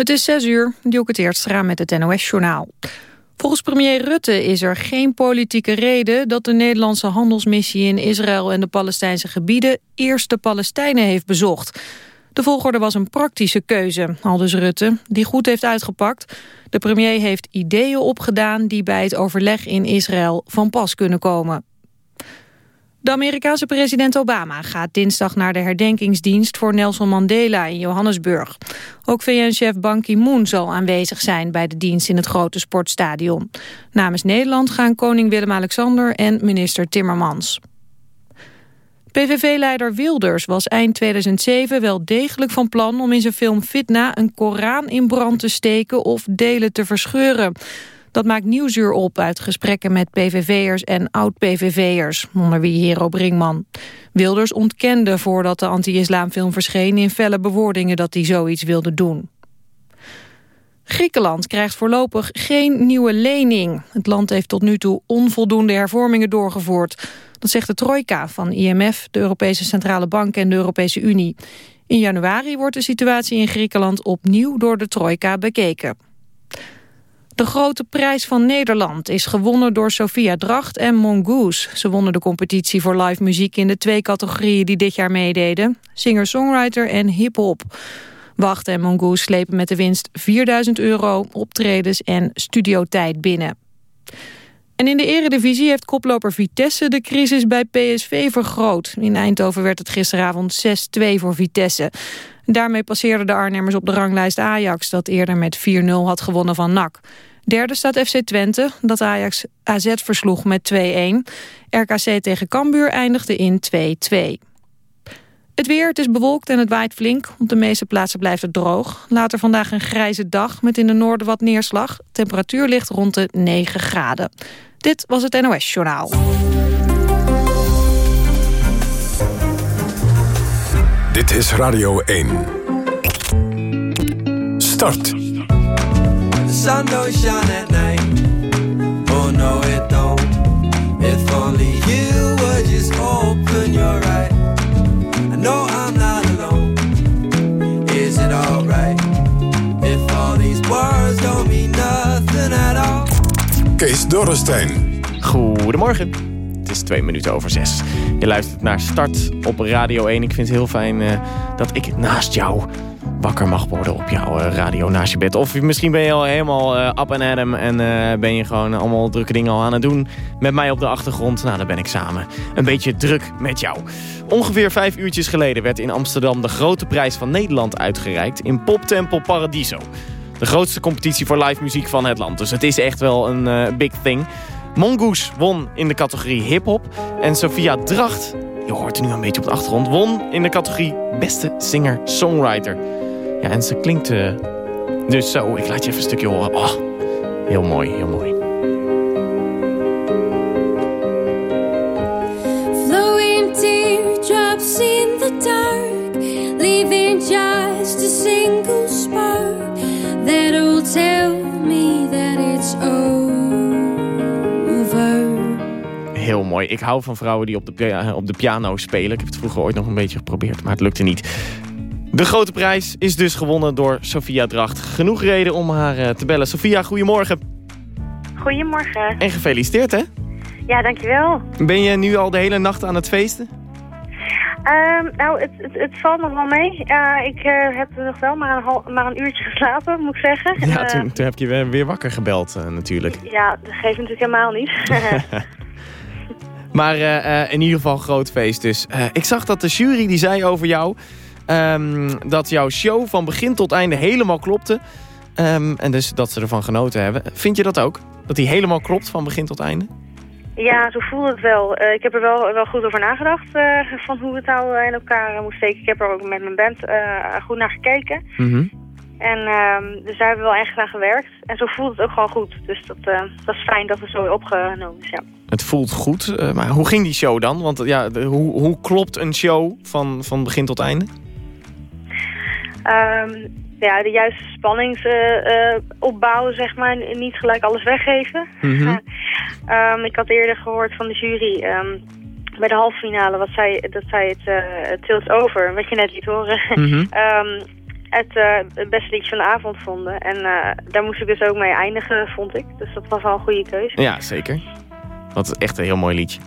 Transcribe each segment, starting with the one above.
Het is zes uur, Dielke Teertstra met het NOS-journaal. Volgens premier Rutte is er geen politieke reden dat de Nederlandse handelsmissie in Israël en de Palestijnse gebieden eerst de Palestijnen heeft bezocht. De volgorde was een praktische keuze, aldus Rutte, die goed heeft uitgepakt. De premier heeft ideeën opgedaan die bij het overleg in Israël van pas kunnen komen. De Amerikaanse president Obama gaat dinsdag naar de herdenkingsdienst voor Nelson Mandela in Johannesburg. Ook VN-chef Ban Ki-moon zal aanwezig zijn bij de dienst in het grote sportstadion. Namens Nederland gaan koning Willem-Alexander en minister Timmermans. PVV-leider Wilders was eind 2007 wel degelijk van plan om in zijn film Fitna een Koran in brand te steken of delen te verscheuren. Dat maakt nieuwsuur op uit gesprekken met PVV'ers en oud-PVV'ers, onder wie Hero Brinkman. Wilders ontkende voordat de anti-islamfilm verscheen in felle bewoordingen dat hij zoiets wilde doen. Griekenland krijgt voorlopig geen nieuwe lening. Het land heeft tot nu toe onvoldoende hervormingen doorgevoerd. Dat zegt de trojka van IMF, de Europese Centrale Bank en de Europese Unie. In januari wordt de situatie in Griekenland opnieuw door de trojka bekeken. De grote prijs van Nederland is gewonnen door Sophia Dracht en Mongoose. Ze wonnen de competitie voor live muziek in de twee categorieën die dit jaar meededen. Singer-songwriter en hip-hop. Wacht en Mongoose slepen met de winst 4000 euro, optredens en studiotijd binnen. En in de eredivisie heeft koploper Vitesse de crisis bij PSV vergroot. In Eindhoven werd het gisteravond 6-2 voor Vitesse. Daarmee passeerden de Arnhemmers op de ranglijst Ajax... dat eerder met 4-0 had gewonnen van NAC. Derde staat FC Twente, dat Ajax AZ versloeg met 2-1. RKC tegen Cambuur eindigde in 2-2. Het weer, het is bewolkt en het waait flink. Op de meeste plaatsen blijft het droog. Later vandaag een grijze dag met in de noorden wat neerslag. Temperatuur ligt rond de 9 graden. Dit was het NOS Journaal. Dit is Radio 1. Start. sun don't shine at night. Oh no, it don't. If only you would just open your eyes. I know I'm not alone. Is it alright? If all these words don't mean nothing at all. Kees Dorrestein. Goedemorgen. Twee minuten over zes. Je luistert naar Start op Radio 1. Ik vind het heel fijn uh, dat ik naast jou wakker mag worden op jouw eh, radio naast je bed. Of misschien ben je al helemaal uh, up and Adam en ben je gewoon allemaal drukke dingen al aan het doen met mij op de achtergrond. Nou, dan ben ik samen een beetje druk met jou. Ongeveer vijf uurtjes geleden werd in Amsterdam de grote prijs van Nederland uitgereikt in Poptempel Paradiso. De grootste competitie voor live muziek van het land. Dus het is echt wel een big thing. Mongoose won in de categorie hip-hop. En Sophia Dracht, je hoort er nu een beetje op de achtergrond, won in de categorie beste singer-songwriter. Ja, en ze klinkt uh, dus zo. Ik laat je even een stukje horen. Oh, heel mooi, heel mooi. Mooi. Ik hou van vrouwen die op de, op de piano spelen. Ik heb het vroeger ooit nog een beetje geprobeerd, maar het lukte niet. De grote prijs is dus gewonnen door Sofia Dracht. Genoeg reden om haar eh, te bellen. Sofia, goedemorgen. Goedemorgen. En gefeliciteerd, hè? Ja, dankjewel. Ben je nu al de hele nacht aan het feesten? Um, nou, het, het, het, valt nog wel mee. Uh, ik uh, heb nog wel maar een, maar een uurtje geslapen, moet ik zeggen. Ja, toen, toen heb je weer, weer wakker gebeld natuurlijk. Ja, dat geeft natuurlijk helemaal niet. maar in ieder geval een groot feest dus. ik zag dat de jury die zei over jou... Um, dat jouw show van begin tot einde helemaal klopte. Um, en dus dat ze ervan genoten hebben. Vind je dat ook? Dat die helemaal klopt van begin tot einde? Ja, zo voelde het wel. Uh, ik heb er wel, wel goed over nagedacht uh, van hoe het nou in elkaar uh, moest steken. Ik heb er ook met mijn band goed naar gekeken. Mm -hmm. En um, dus daar hebben we wel echt aan gewerkt. En zo voelt het ook gewoon goed. Dus dat, dat is fijn dat het zo opgenomen is, ja. Het voelt goed, maar hoe ging die show dan? Want ja, de, hoe, hoe klopt een show van, van begin tot einde? Um, ja, de juiste spanning uh, opbouwen, zeg maar. Niet gelijk alles weggeven. Mm -hmm. um, ik had eerder gehoord van de jury... Um, bij de halve finale, wat zij, dat zij het, uh, tilt over, wat je net liet horen. Mm -hmm. het, eh, het beste liedje van de avond vonden. En eh, daar moest ik dus ook mee eindigen, vond ik. Dus dat was wel een goede keuze. Ja, zeker. Wat echt een heel mooi liedje.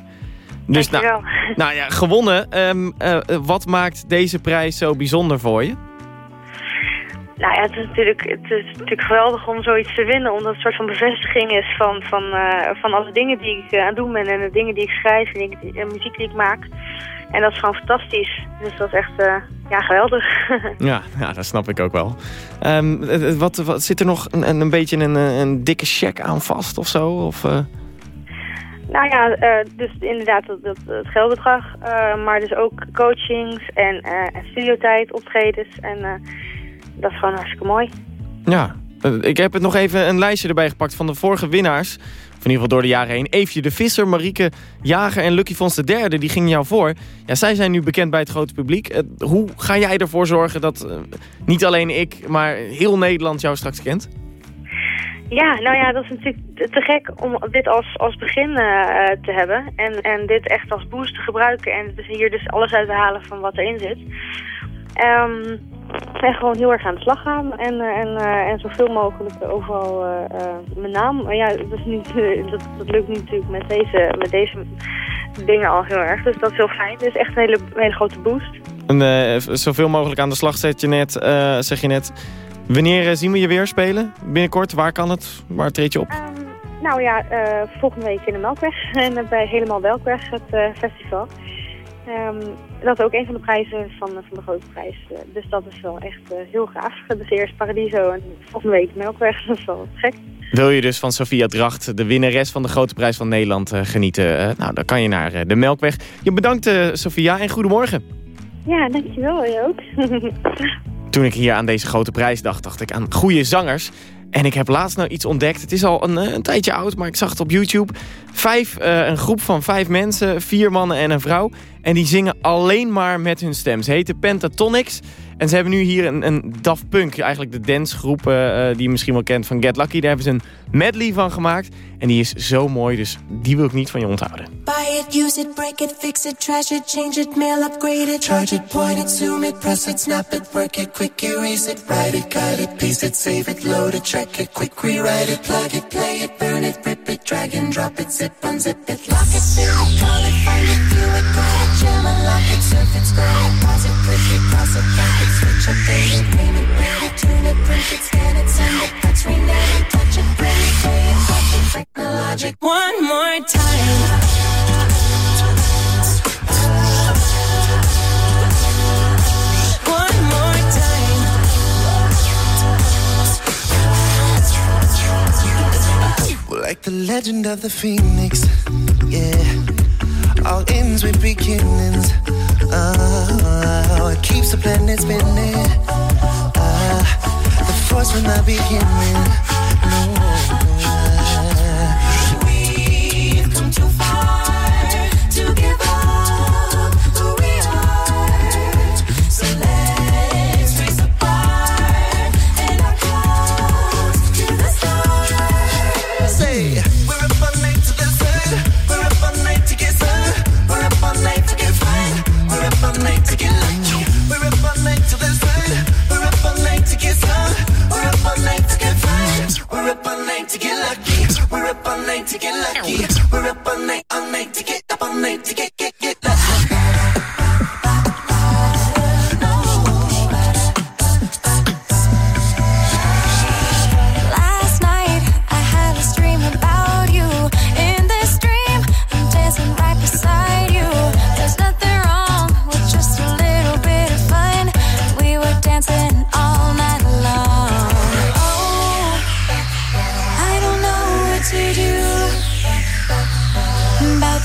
Dus nou, Dankjewel. nou ja, gewonnen. Ehm, eh, wat maakt deze prijs zo bijzonder voor je? Nou ja, het is, natuurlijk, het is natuurlijk geweldig om zoiets te winnen. Omdat het een soort van bevestiging is van, van, eh, van alle dingen die ik eh, aan het doen ben. En de dingen die ik schrijf en, en muziek die ik maak. En dat is gewoon fantastisch. Dus dat is echt ja, geweldig. Ja, ja, dat snap ik ook wel. Ehm, eh, eh, wat, wat, zit er nog een, een beetje een, een dikke check aan vast of zo? Of? Nou ja, eh, dus inderdaad dat, dat, het geldbedrag. eh, maar dus ook coachings en, eh en studiotijd, optredens. En dat is gewoon hartstikke mooi. Ja, ik heb het nog even een lijstje erbij gepakt van de vorige winnaars. Of in ieder geval door de jaren heen. Eefje de Visser, Marieke Jager en Lucky Fons de derde, die gingen jou voor. Ja, zij zijn nu bekend bij het grote publiek. Hoe ga jij ervoor zorgen dat niet alleen ik, maar heel Nederland jou straks kent? Ja, nou ja, dat is natuurlijk te gek om dit als, als begin eh, te hebben. En, en dit echt als boost te gebruiken. En dus hier dus alles uit te halen van wat erin zit. Ehm, en gewoon heel erg aan de slag gaan. En, eh, en, eh, en zoveel mogelijk overal eh, eh, mijn naam. Maar ja, dat, is niet, eh, dat, lukt niet natuurlijk met deze, met deze dingen al heel erg. Dus dat is heel fijn. Het is echt een hele, hele grote boost. En, eh, zoveel mogelijk aan de slag zet je net, eh, zeg je net. Wanneer eh, zien we je weer spelen? Binnenkort, waar kan het? Waar treed je op? Ehm, nou ja, eh, volgende week in de Melkweg. En bij Helemaal Welkweg, het eh, festival. Ehm, dat is ook een van de prijzen van, van de grote prijs. Dus dat is wel echt heel gaaf. Dus eerst Paradiso en volgende week Melkweg. Dat is wel gek. Wil je dus van Sofia Dracht, de winnares van de Grote Prijs van Nederland, genieten? Nou, dan kan je naar de Melkweg. Je bedankt, Sofia, en goedemorgen. Ja, dankjewel. Je ook. Toen ik hier aan deze grote prijs dacht, dacht ik aan goede zangers. En ik heb laatst nou iets ontdekt. Het is al een, eh, een tijdje oud, maar ik zag het op YouTube. Vijf, eh, een groep van vijf mensen, vier mannen en een vrouw. En die zingen alleen maar met hun stem. Ze heten Pentatonics. En ze hebben nu hier een, een Daft Punk, eigenlijk de dancegroep eh, die je misschien wel kent van Get Lucky. Daar hebben ze een medley van gemaakt. En die is zo mooi, dus die wil ik niet van je onthouden. Buy it, use it, break it, fix it, trash it, change it, mail, upgrade it, charge it, point it, zoom it, press it, snap it, work it, quick erase it, write it, cut it, paste it, save it, load it, track it, quick rewrite it, plug it, play it, burn it, rip it, drag and drop it, zip, unzip it, lock it, fill it, call it, find it, view it, grab it, jam and lock it, surf it, scroll it, pause it, click it, cross it, back it, switch, update it, name it, it, tune it, print it, scan it, send it, fax, rename it, touch it, technologic. One more time. One more time. Like the legend of the phoenix, yeah. All ends with beginnings. Oh, it keeps the planet spinning. Uh, the force from the beginning. No. To get lucky. We're up all night to get lucky. We're up all night, all night to get up all night to get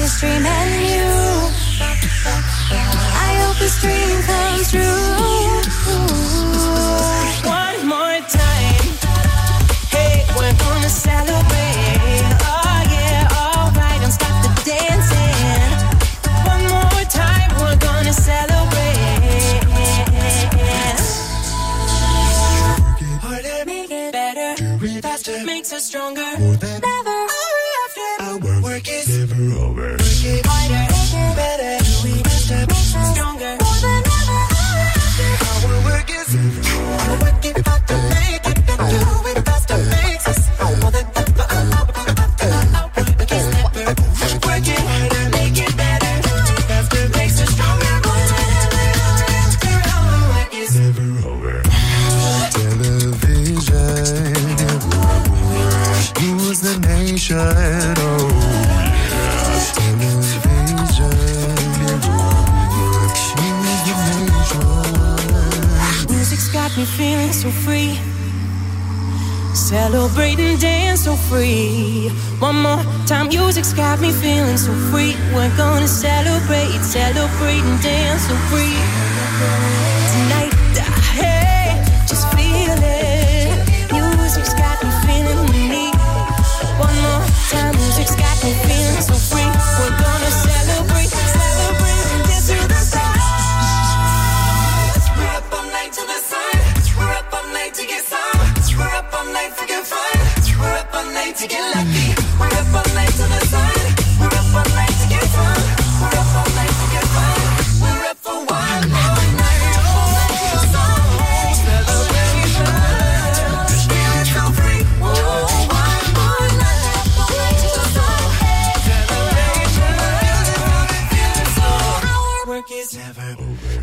this and you. I hope this dream comes true. One more time. Hey, we're gonna celebrate. Me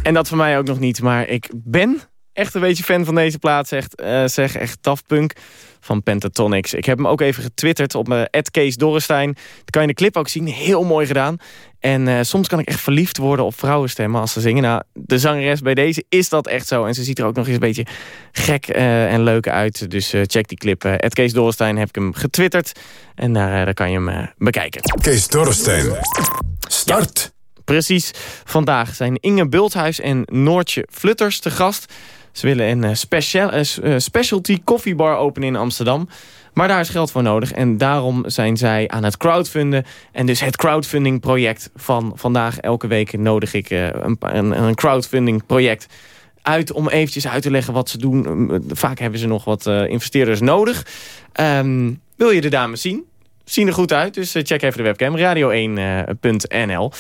En dat voor mij ook nog niet, maar ik ben echt een beetje fan van deze plaat, zegt, eh, zeg echt Daft Punk van Pentatonix. Ik heb hem ook even getwitterd op mijn Kees Dorrestein. Dat kan je de clip ook zien, heel mooi gedaan. En eh, soms kan ik echt verliefd worden op vrouwenstemmen als ze zingen. Nou, de zangeres bij deze is dat echt zo. En ze ziet er ook nog eens een beetje gek eh, en leuk uit. Dus check die clip. Uh, Kees heb ik hem getwitterd. En daar, daar kan je hem bekijken. Kees Dorrestein. Start. Precies. Vandaag zijn Inge Bulthuis en Noortje Flutters te gast. Ze willen een eh, special, eh, eh, specialty koffiebar openen in Amsterdam. Maar daar is geld voor nodig. En daarom zijn zij aan het crowdfunden. En dus het crowdfunding project van vandaag. Elke week nodig ik een, crowdfunding project uit om eventjes uit te leggen wat ze doen. Um, Vaak hebben ze nog wat investeerders nodig. Ehm, wil je de dames zien? Zien er goed uit, dus check even de webcam. Radio1.nl Eh,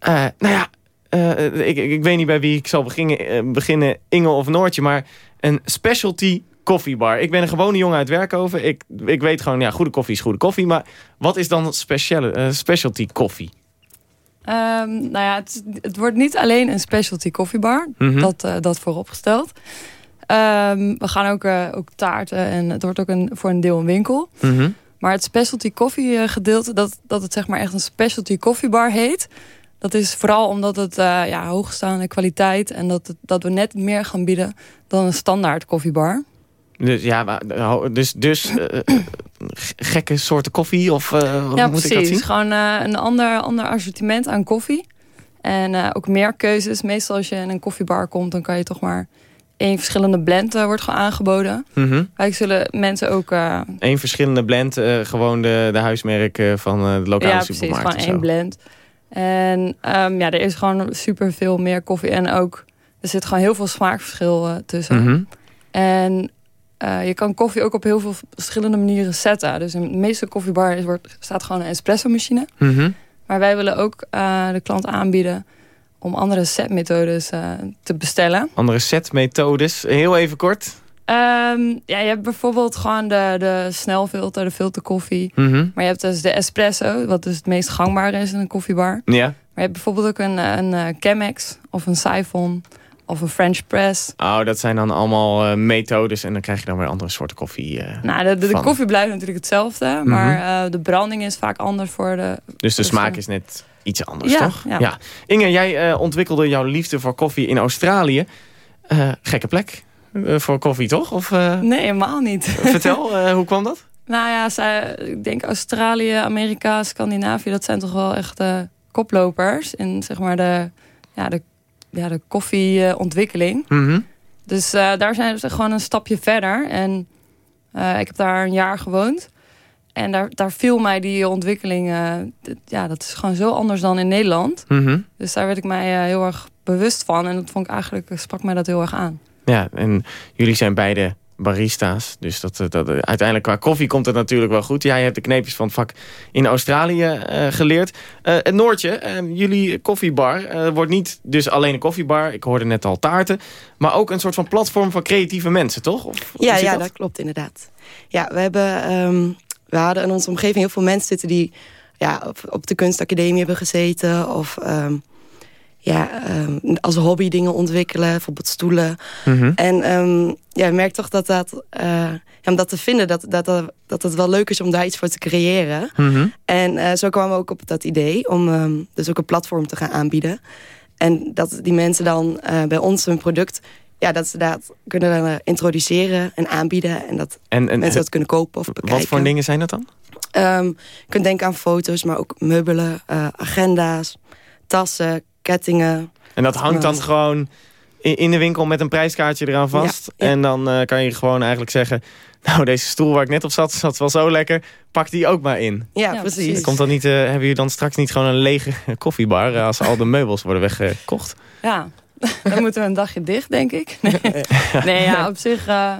Nou ja, eh, ik, ik, weet niet bij wie ik zal beginnen, eh, beginnen, Inge of Noortje, maar een specialty koffiebar. Ik ben een gewone jongen uit Werkhoven. Ik, ik weet gewoon, ja, goede koffie is goede koffie. Maar wat is dan speciale, eh, specialty koffie? Ehm, nou ja, het, het wordt niet alleen een specialty koffiebar. Mhm. Dat, eh, dat vooropgesteld. Ehm, we gaan ook, eh, ook taarten en het wordt ook een, voor een deel een winkel. Mhm. Maar het specialty koffie eh, gedeelte, dat, dat het zeg maar echt een specialty koffiebar heet. Dat is vooral omdat het eh, ja, hoogstaande kwaliteit en dat, het, dat we net meer gaan bieden dan een standaard koffiebar. Dus ja, eh, dus, dus eh, gekke soorten koffie? Of hoe ja, moet ik dat precies. zien? Gewoon een ander, ander assortiment aan koffie. En ook meer keuzes. Meestal als je in een koffiebar komt, dan kan je toch maar één verschillende blend wordt gewoon aangeboden. Mhm. Wij zullen mensen ook... Eén verschillende blend, gewoon de, de huismerk van de lokale ja, precies. supermarkt. Gewoon of één zo. blend. En ehm, ja, er is gewoon super veel meer koffie. En ook, er zit gewoon heel veel smaakverschil eh, tussen. Mhm. En eh, je kan koffie ook op heel veel verschillende manieren zetten. Dus in de meeste koffiebars wordt, staat gewoon een espresso machine. Mhm. Maar wij willen ook eh, de klant aanbieden om andere setmethodes te bestellen. Andere setmethodes. Heel even kort. Ehm, ja, je hebt bijvoorbeeld gewoon de, de snelfilter, de filterkoffie. Mhm. Maar je hebt dus de espresso, wat dus het meest gangbare is in een koffiebar. Ja. Maar je hebt bijvoorbeeld ook een, een eh, Chemex of een Siphon of een French press. Oh, dat zijn dan allemaal eh, methodes. En dan krijg je dan weer andere soorten koffie. eh. Nou, de, de, koffie blijft natuurlijk hetzelfde. Maar eh, de branding is vaak anders voor de... dus de smaak eh, is net iets anders, Ja, toch? ja. Inge, jij eh, ontwikkelde jouw liefde voor koffie in Australië. Eh, gekke plek eh, voor koffie, toch? Of, eh, Nee, helemaal niet. vertel, eh, hoe kwam dat? Nou ja, zij, ik denk Australië, Amerika, Scandinavië, dat zijn toch wel echt eh, koplopers in zeg maar de, ja, de, ja, de koffieontwikkeling. Mhm. Dus eh, daar zijn ze gewoon een stapje verder. En eh, ik heb daar een jaar gewoond. En daar, daar viel mij die ontwikkeling, eh, ja, dat is gewoon zo anders dan in Nederland. Mhm. Dus daar werd ik mij eh, heel erg bewust van. En dat vond ik eigenlijk, sprak mij dat heel erg aan. Ja, en jullie zijn beide barista's. Dus dat, dat, dat- uiteindelijk qua koffie komt het natuurlijk wel goed. Jij hebt de kneepjes van het vak in Australië eh, geleerd. Eh en Noortje, eh, jullie koffiebar eh, wordt niet dus alleen een koffiebar. Ik hoorde net al taarten. Maar ook een soort van platform voor creatieve mensen, toch? Of, Ja, ja dat? klopt inderdaad. Ja, we, hebben, ehm, we hadden in onze omgeving heel veel mensen zitten... die ja, op, op de kunstacademie hebben gezeten... of ehm, ja, ehm, als hobby dingen ontwikkelen, bijvoorbeeld stoelen. Mhm. En ehm, ja, ik merk toch dat dat... eh, ja, om dat te vinden, dat, dat, dat, dat het wel leuk is om daar iets voor te creëren. Mhm. En eh, zo kwamen we ook op dat idee om ehm, dus ook een platform te gaan aanbieden. En dat die mensen dan eh, bij ons hun product ja, dat ze dat kunnen introduceren en aanbieden. En dat En, en mensen dat kunnen kopen of bekijken. wat voor dingen zijn dat dan? Ehm, je kunt denken aan foto's, maar ook meubelen, agenda's, tassen, kettingen. En dat hangt dan gewoon in, in de winkel met een prijskaartje eraan vast. Ja, ja. En dan eh, kan je gewoon eigenlijk zeggen... Nou, deze stoel waar ik net op zat, zat wel zo lekker. Pak die ook maar in. Ja, Ja, precies. precies. Komt dan niet, eh, hebben jullie dan straks niet gewoon een lege koffiebar... eh, als al de meubels worden weggekocht? Ja, dan moeten we een dagje dicht, denk ik. Nee, nee ja, op zich... eh,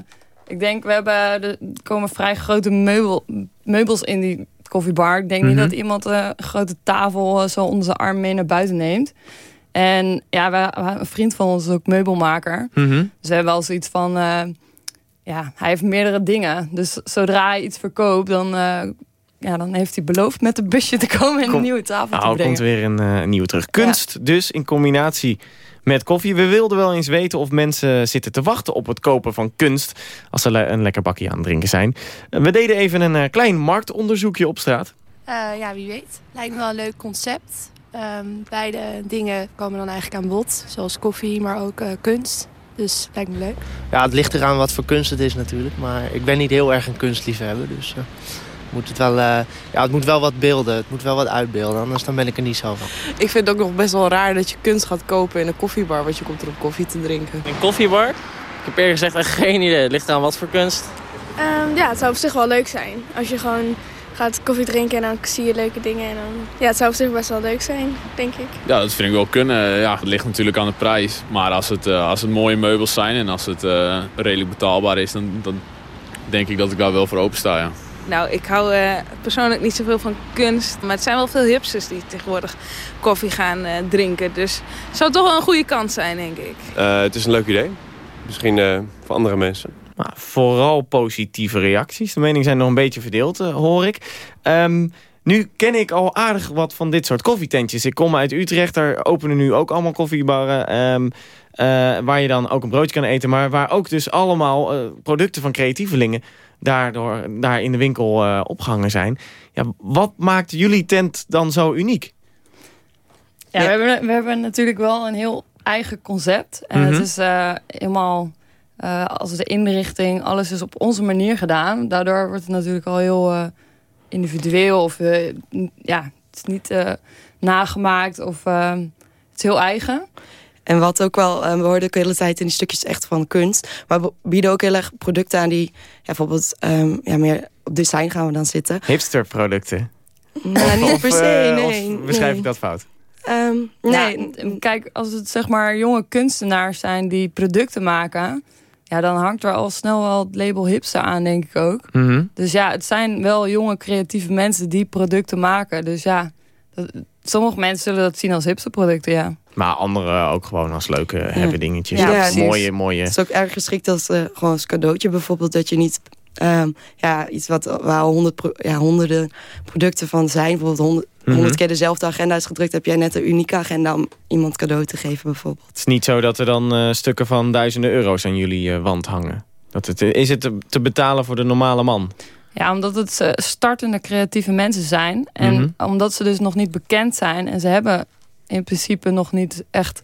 ik denk, we hebben... Er komen vrij grote meubel, meubels in die koffiebar. Ik denk Mhm. niet dat iemand eh, een grote tafel eh, zo onder zijn arm mee naar buiten neemt. En ja, we, een vriend van ons is ook meubelmaker. Mhm. Dus we hebben wel zoiets van... eh, ja, hij heeft meerdere dingen. Dus zodra hij iets verkoopt, dan... ja, dan heeft hij beloofd met een busje te komen en Kom- een nieuwe tafel te Nou, brengen. komt weer een nieuwe terug. Kunst dus in combinatie met koffie. We wilden wel eens weten of mensen zitten te wachten op het kopen van kunst... als ze le- een lekker bakje aan het drinken zijn. Eh, We deden even een eh, klein marktonderzoekje op straat. Eh, ja, wie weet. Lijkt me wel een leuk concept. Ehm, beide dingen komen dan eigenlijk aan bod. Zoals koffie, maar ook eh, kunst. Dus lijkt me leuk. Ja, het ligt eraan wat voor kunst het is natuurlijk. Maar ik ben niet heel erg een kunstliefhebber. Dus moet het, wel, eh, ja, het moet wel wat beelden. Het moet wel wat uitbeelden. Anders dan ben ik er niet zo van. Ik vind het ook nog best wel raar dat je kunst gaat kopen in een koffiebar. Want je komt er om koffie te drinken. Een koffiebar? Ik heb eerlijk gezegd echt geen idee. Het ligt eraan wat voor kunst. Ehm, ja, het zou op zich wel leuk zijn. Als je gewoon gaat koffie drinken en dan zie je leuke dingen. En dan... Ja, het zou op zich best wel leuk zijn, denk ik. Ja, dat vind ik wel kunnen. Ja, het ligt natuurlijk aan de prijs. Maar als het, eh, als het mooie meubels zijn en als het eh, redelijk betaalbaar is, dan, dan denk ik dat ik daar wel voor open sta. Ja. Nou, ik hou eh, persoonlijk niet zoveel van kunst. Maar het zijn wel veel hipsters die tegenwoordig koffie gaan eh, drinken. Dus het zou toch wel een goede kans zijn, denk ik. Eh, het is een leuk idee. Misschien eh, voor andere mensen. Maar vooral positieve reacties. De meningen zijn nog een beetje verdeeld, hoor ik. Ehm, nu ken ik al aardig wat van dit soort koffietentjes. Ik kom uit Utrecht, daar openen nu ook allemaal koffiebarren... ehm, eh, waar je dan ook een broodje kan eten... maar waar ook dus allemaal eh, producten van creatievelingen... daardoor daar in de winkel eh, opgehangen zijn. Ja, wat maakt jullie tent dan zo uniek? Ja, We, hebben, we hebben natuurlijk wel een heel eigen concept. En Mhm. het is eh, helemaal, eh, als de inrichting, alles is op onze manier gedaan. Daardoor wordt het natuurlijk al heel individueel. Of ja, het is niet nagemaakt of het is heel eigen. En wat ook wel, eh, we hoorden ook de hele tijd in die stukjes echt van kunst. Maar we bieden ook heel erg producten aan die ja, bijvoorbeeld ehm, ja, meer op design gaan we dan zitten. Hipsterproducten? Nou, niet Of, per se, eh, nee. Of beschrijf nee. ik dat fout? Ehm, nee, kijk, als het zeg maar jonge kunstenaars zijn die producten maken... Ja, dan hangt er al snel wel het label hipster aan, denk ik ook. Mhm. Dus ja, het zijn wel jonge creatieve mensen die producten maken. Dus ja, dat- sommige mensen zullen dat zien als hipsterproducten, ja. Maar anderen ook gewoon als leuke hebben dingetjes. Ja, mooie, mooie... Het is ook erg geschikt als gewoon als cadeautje bijvoorbeeld. Dat je niet ehm, ja, iets wat, waar al honderd pro- ja, honderden producten van zijn. Bijvoorbeeld honderd, Mhm. honderd keer dezelfde agenda is gedrukt. Heb jij net een unieke agenda om iemand cadeau te geven bijvoorbeeld. Het is niet zo dat er dan eh, stukken van duizenden euro's aan jullie eh, wand hangen. Dat het, eh, is het te, te betalen voor de normale man? Ja, omdat het startende creatieve mensen zijn. En Mhm. omdat ze dus nog niet bekend zijn. En ze hebben in principe nog niet echt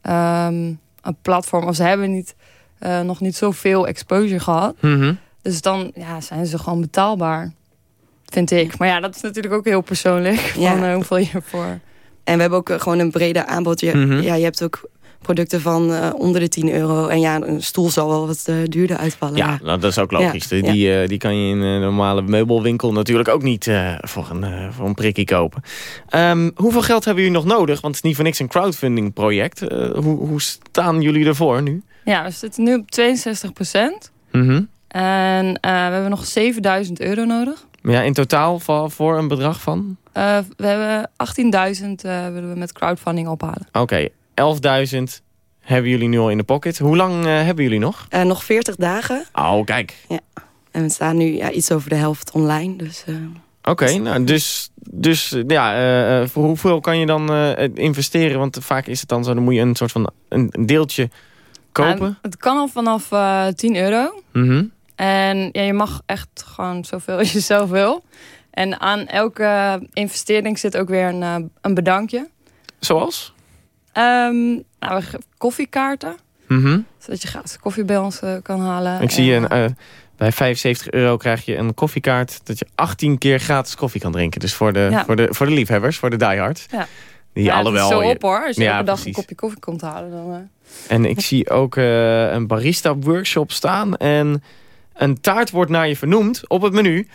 ehm, een platform. Of ze hebben niet, eh, nog niet zoveel exposure gehad. Mhm. Dus dan ja, zijn ze gewoon betaalbaar. Vind ik. Maar ja, dat is natuurlijk ook heel persoonlijk. Van Ja. eh, hoeveel je ervoor... En we hebben ook eh, gewoon een breder aanbod. Je, Mhm. ja, je hebt ook producten van eh, onder de 10 euro. En ja, een stoel zal wel wat eh, duurder uitvallen. Ja, nou, dat is ook logisch. Ja, Die, Die, eh, die kan je in een normale meubelwinkel natuurlijk ook niet eh, voor, een, eh, voor een prikkie kopen. Ehm, hoeveel geld hebben jullie nog nodig? Want het is niet voor niks een crowdfunding project. Eh, hoe, hoe staan jullie ervoor nu? Ja, we zitten nu op 62 procent. Mhm. En eh, we hebben nog 7000 euro nodig. Maar ja, in totaal voor, voor een bedrag van? Eh, we hebben 18.000 eh, willen we met crowdfunding ophalen. Oké, 11.000 hebben jullie nu al in de pocket. Hoe lang eh, hebben jullie nog? Eh, nog 40 dagen. Oh, kijk. Ja. En we staan nu ja, iets over de helft online. Dus, eh, Oké, nou, dus, dus ja, voor hoeveel kan je dan eh, investeren? Want vaak is het dan zo, dan moet je een soort van een deeltje kopen. Nou, het kan al vanaf eh 10 euro. Mhm. En ja, je mag echt gewoon zoveel als je zelf wil. En aan elke investering zit ook weer een, een bedankje. Zoals? Ehm, nou, koffiekaarten. Mhm. Zodat je gratis koffie bij ons eh, kan halen. Ik zie En, een, eh, bij 75 euro krijg je een koffiekaart... dat je 18 keer gratis koffie kan drinken. Dus voor de, Ja. voor de, voor de liefhebbers, voor de diehards. Ja. Die ja, zo je- op hoor. Als je Ja, elke dag een kopje koffie komt halen, dan... eh, En ik zie ook eh, een barista-workshop staan. En een taart wordt naar je vernoemd op het menu.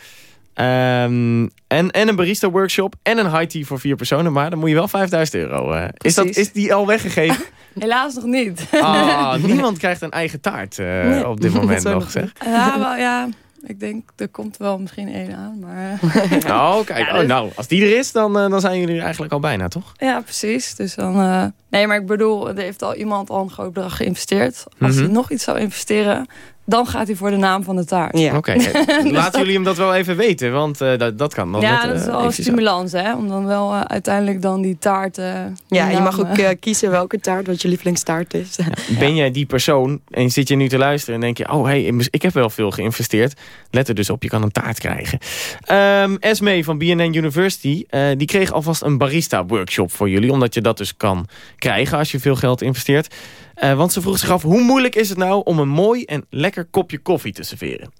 Ehm, en, en een barista-workshop en een high tea voor vier personen. Maar dan moet je wel 5000 euro. eh. is, dat, is die al weggegeven? Helaas nog niet. Ah, niemand krijgt een eigen taart eh, Nee. op dit moment nog. Zeg. Ja, wel, ja, ik denk, er komt wel misschien één aan, maar... Oh, kijk. Ja, oh, dus- nou, als die er is, dan, eh, dan zijn jullie eigenlijk al bijna, toch? Ja, precies. Dus dan, eh, nee, maar ik bedoel, er heeft al iemand al een groot bedrag geïnvesteerd. Als Mhm. hij nog iets zou investeren, dan gaat hij voor de naam van de taart. Ja. Oké, eh, laten jullie hem dat wel even weten, want eh, dat, dat kan dan ja, net, dat is eh, wel een stimulans, hè? Om dan wel uiteindelijk dan die taart... eh, Ja, je mag ook kiezen welke taart, wat je lievelingstaart is. Ben jij die persoon en zit je nu te luisteren en denk je... oh, hey, ik heb wel veel geïnvesteerd. Let er dus op, je kan een taart krijgen. Ehm Esme van BNN University, eh, die kreeg alvast een barista-workshop voor jullie... omdat je dat dus kan krijgen als je veel geld investeert. Eh, want ze vroeg zich af, hoe moeilijk is het nou... om een mooi en lekker kopje koffie te serveren?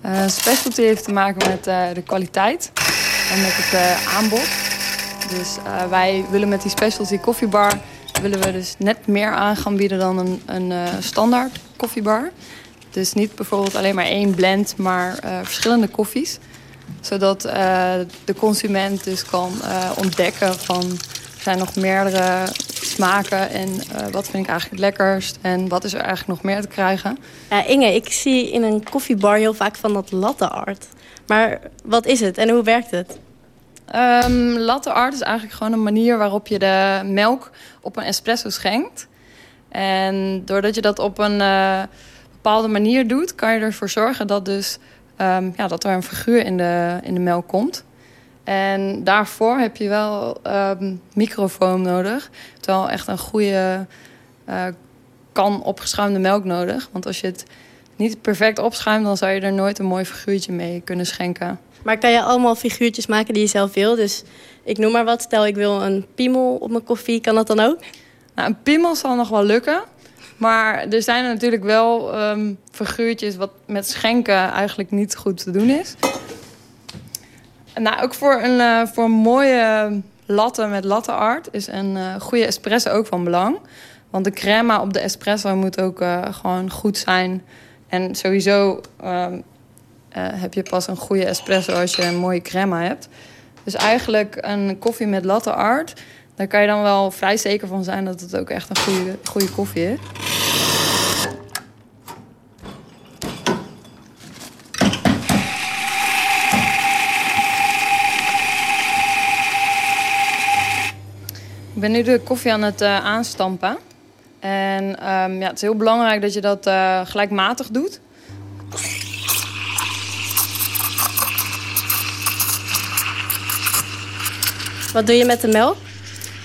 Eh, specialty heeft te maken met eh, de kwaliteit en met het aanbod. Dus wij willen met die specialty koffiebar willen we dus net meer aan gaan bieden dan een, een standaard koffiebar. Dus niet bijvoorbeeld alleen maar één blend, maar verschillende koffies. Zodat eh, de consument dus kan eh, ontdekken van er zijn nog meerdere smaken en eh, wat vind ik eigenlijk het lekkerst en wat is er eigenlijk nog meer te krijgen. Ja, Inge, ik zie in een koffiebar heel vaak van dat latte art. Maar wat is het en hoe werkt het? Ehm, latte art is eigenlijk gewoon een manier waarop je de melk op een espresso schenkt. En doordat je dat op een bepaalde manier doet, kan je ervoor zorgen dat, dus, ehm, ja, dat er een figuur in de, in de melk komt. En daarvoor heb je wel ehm microfoam nodig. Terwijl echt een goede eh, kan opgeschuimde melk nodig. Want als je het niet perfect opschuimt, dan zou je er nooit een mooi figuurtje mee kunnen schenken. Maar kan je allemaal figuurtjes maken die je zelf wil? Dus ik noem maar wat. Stel ik wil een piemel op mijn koffie. Kan dat dan ook? Nou, een piemel zal nog wel lukken. Maar er zijn er natuurlijk wel ehm, figuurtjes wat met schenken eigenlijk niet goed te doen is. Nou, ook voor een, eh, voor een mooie latte met latte art is een eh, goede espresso ook van belang. Want de crema op de espresso moet ook eh, gewoon goed zijn. En sowieso ehm, eh, heb je pas een goede espresso als je een mooie crema hebt. Dus eigenlijk een koffie met latte art... daar kan je dan wel vrij zeker van zijn dat het ook echt een goede, goede koffie is. Ik ben nu de koffie aan het eh, aanstampen. En ehm, ja, het is heel belangrijk dat je dat eh, gelijkmatig doet. Wat doe je met de melk?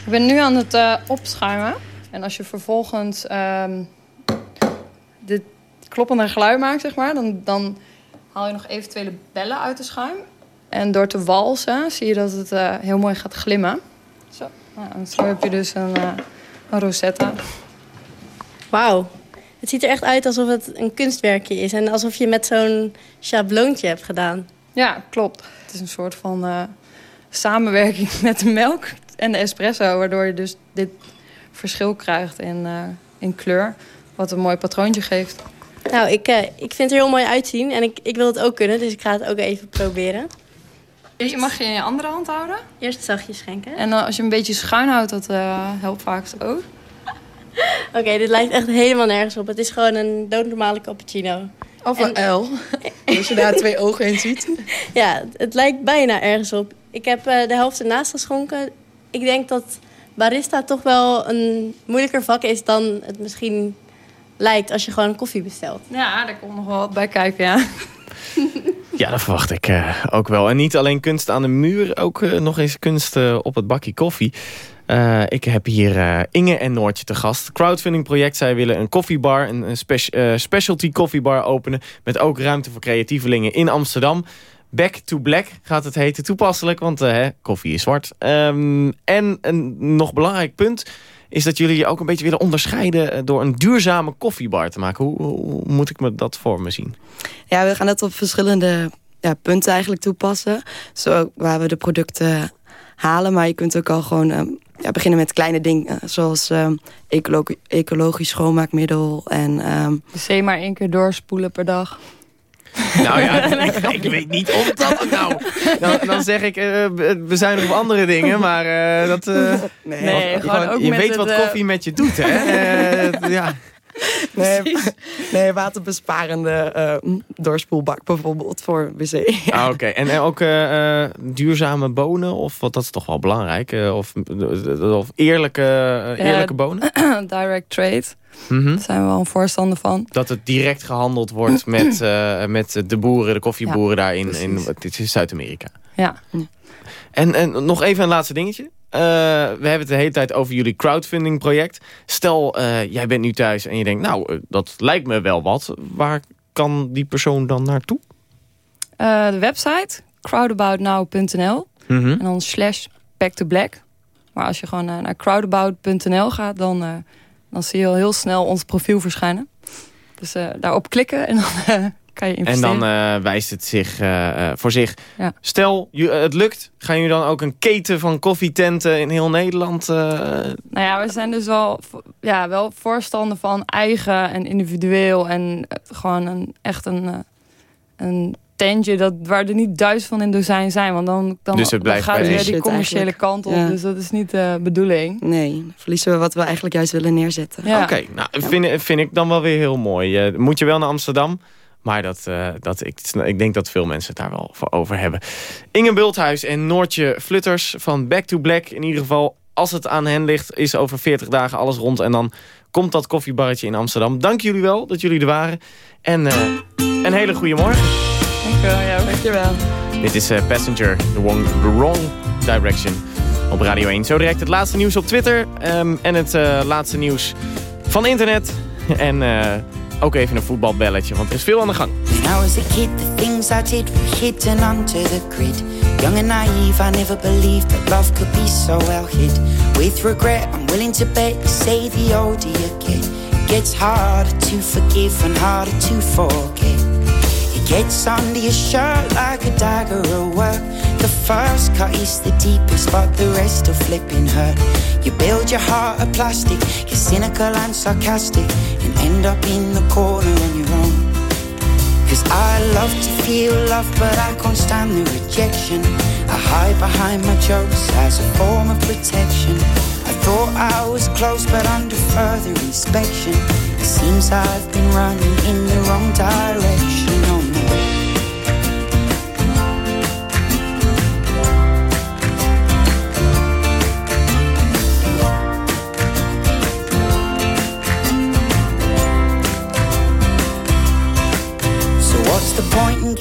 Ik ben nu aan het eh, opschuimen. En als je vervolgens ehm, dit kloppende geluid maakt, zeg maar, dan, dan haal je nog eventuele bellen uit de schuim. En door te walsen zie je dat het eh, heel mooi gaat glimmen. Zo, nou, en zo heb je dus een, een rosetta. Wauw. Het ziet er echt uit alsof het een kunstwerkje is. En alsof je met zo'n schabloontje hebt gedaan. Ja, klopt. Het is een soort van samenwerking met de melk en de espresso, waardoor je dus dit verschil krijgt in, eh, in kleur, wat een mooi patroontje geeft. Nou, ik, eh, ik vind het er heel mooi uitzien. En ik, ik wil het ook kunnen, dus ik ga het ook even proberen. Je mag je in je andere hand houden. Eerst zachtjes schenken. En als je een beetje schuin houdt, dat eh, helpt vaak ook. Oké, dit lijkt echt helemaal nergens op. Het is gewoon een doodnormale cappuccino. Of een L. Als je daar twee ogen in ziet. Ja, het lijkt bijna ergens op. Ik heb eh, de helft ernaast geschonken. Ik denk dat barista toch wel een moeilijker vak is dan het misschien lijkt als je gewoon koffie bestelt. Ja, daar komt nog wel wat bij kijken, ja. Ja, dat verwacht ik eh, ook wel. En niet alleen kunst aan de muur, ook eh, nog eens kunst eh, op het bakje koffie. Eh, ik heb hier eh, Inge en Noortje te gast. Crowdfunding project. Zij willen een koffiebar, een, een speci- specialty koffiebar openen. Met ook ruimte voor creatievelingen in Amsterdam. Back to Black gaat het heten. Toepasselijk, want eh, hè, koffie is zwart. Ehm, en een nog belangrijk punt is dat jullie je ook een beetje willen onderscheiden... eh, door een duurzame koffiebar te maken. Hoe, moet ik me dat voor me zien? Ja, we gaan het op verschillende ja, punten eigenlijk toepassen. Zo waar we de producten halen. Maar je kunt ook al gewoon ehm, ja, beginnen met kleine dingen. Zoals ehm, ecolo- ecologisch schoonmaakmiddel. En, ehm, De zee maar één keer doorspoelen per dag. Nou ja, ik, weet niet of dat nou... Dan, dan zeg ik uh, bezuinig op andere dingen, maar eh, dat... eh, Nee, gewoon ook je met weet het, wat koffie met je doet, hè? Eh, ja. nee, nee, waterbesparende eh, doorspoelbak bijvoorbeeld voor wc. Ah, Oké, en eh, ook eh, duurzame bonen, of wat dat is toch wel belangrijk, of, of eerlijke, eerlijke Ja, bonen? Direct trade. Mhm. Daar zijn we wel een voorstander van. Dat het direct gehandeld wordt met, met de boeren, de koffieboeren daar in, in Zuid-Amerika. Ja. En, en nog even een laatste dingetje. Eh, we hebben het de hele tijd over jullie crowdfunding project. Stel, eh, jij bent nu thuis en je denkt, nou, eh, dat lijkt me wel wat. Waar kan die persoon dan naartoe? De website crowdaboutnow.nl Mhm. en dan slash back to black. Maar als je gewoon naar crowdabout.nl gaat, dan, dan zie je al heel snel ons profiel verschijnen. Dus daarop klikken en dan kan je En dan eh, wijst het zich eh, eh, voor zich. Ja. Stel, het lukt. Gaan jullie dan ook een keten van koffietenten in heel Nederland? eh, Nou ja, we zijn dus wel, ja, wel voorstander van eigen en individueel. En gewoon een, echt een, een tentje dat, waar er niet duizend van in dozijn zijn. Want dan, dan, Dus het blijft dan gaat het weer die commerciële kant op. Ja. Dus dat is niet de bedoeling. Nee, dan verliezen we wat we eigenlijk juist willen neerzetten. Ja. Oké, nou, vind, vind ik dan wel weer heel mooi. Eh, moet je wel naar Amsterdam. Maar dat, eh, dat, ik, ik denk dat veel mensen het daar wel voor over hebben. Inge Bulthuis en Noortje Flutters van Back to Black. In ieder geval, als het aan hen ligt, is over 40 dagen alles rond. En dan komt dat koffiebarretje in Amsterdam. Dank jullie wel dat jullie er waren. En eh, een hele goede morgen. Dankjewel. Ja, dankjewel. Dit is eh, Passenger, the wrong, the wrong Direction op Radio 1. Zo direct het laatste nieuws op Twitter. ehm, en het laatste nieuws van internet. En eh, ook even een voetbalbelletje, want er is veel aan de gang. When I was a kid, the things I did were hidden the grid. Young and naive, I never believed that love could be so well hid. With regret, I'm willing to bet you say the older you get, it gets harder to forgive and harder to forget. It gets under your shirt like a dagger. The first cut is the deepest, but the rest are flipping hurt. You build your heart of plastic, you're cynical and sarcastic, and end up in the corner on your own. Cause I love to feel love, but I can't stand the rejection. I hide behind my jokes as a form of protection. I thought I was close, but under further inspection, it seems I've been running in the wrong direction. Oh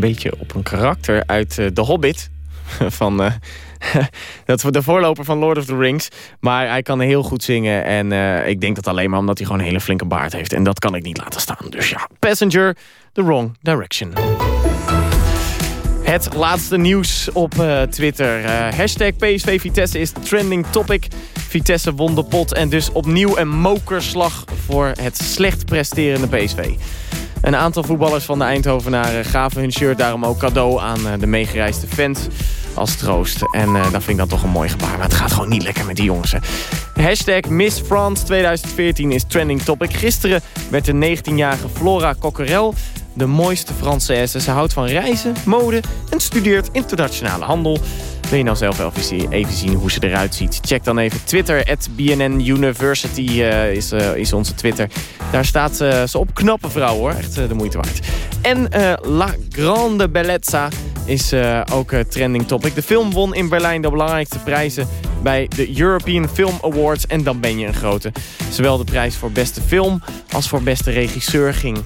Beetje op een karakter uit uh, The Hobbit. Van, uh, dat de voorloper van Lord of the Rings. Maar hij kan heel goed zingen. En uh, ik denk dat alleen maar omdat hij gewoon een hele flinke baard heeft. En dat kan ik niet laten staan. Dus ja, Passenger, the wrong direction. Het laatste nieuws op Twitter. Uh, hashtag PSV Vitesse is trending topic. Vitesse won de pot en dus opnieuw een mokerslag voor het slecht presterende PSV. Een aantal voetballers van de Eindhovenaren gaven hun shirt daarom ook cadeau aan uh, de meegereisde fans als troost. En dat vind ik dan toch een mooi gebaar. Maar het gaat gewoon niet lekker met die jongens. Hè. Hashtag Miss France 2014 is trending topic. Gisteren werd de 19-jarige Flora Coquerel de mooiste Française. Ze houdt van reizen, mode en studeert internationale handel. Wil je nou zelf even zien hoe ze eruit ziet? Check dan even Twitter. BNN University uh, is, uh, is onze Twitter. Daar staat uh, ze op. Knappe vrouw hoor. Echt de moeite waard. En La Grande Bellezza is ook trending topic. De film won in Berlijn de belangrijkste prijzen bij de European Film Awards. En dan ben je een grote. Zowel de prijs voor beste film als voor beste regisseur ging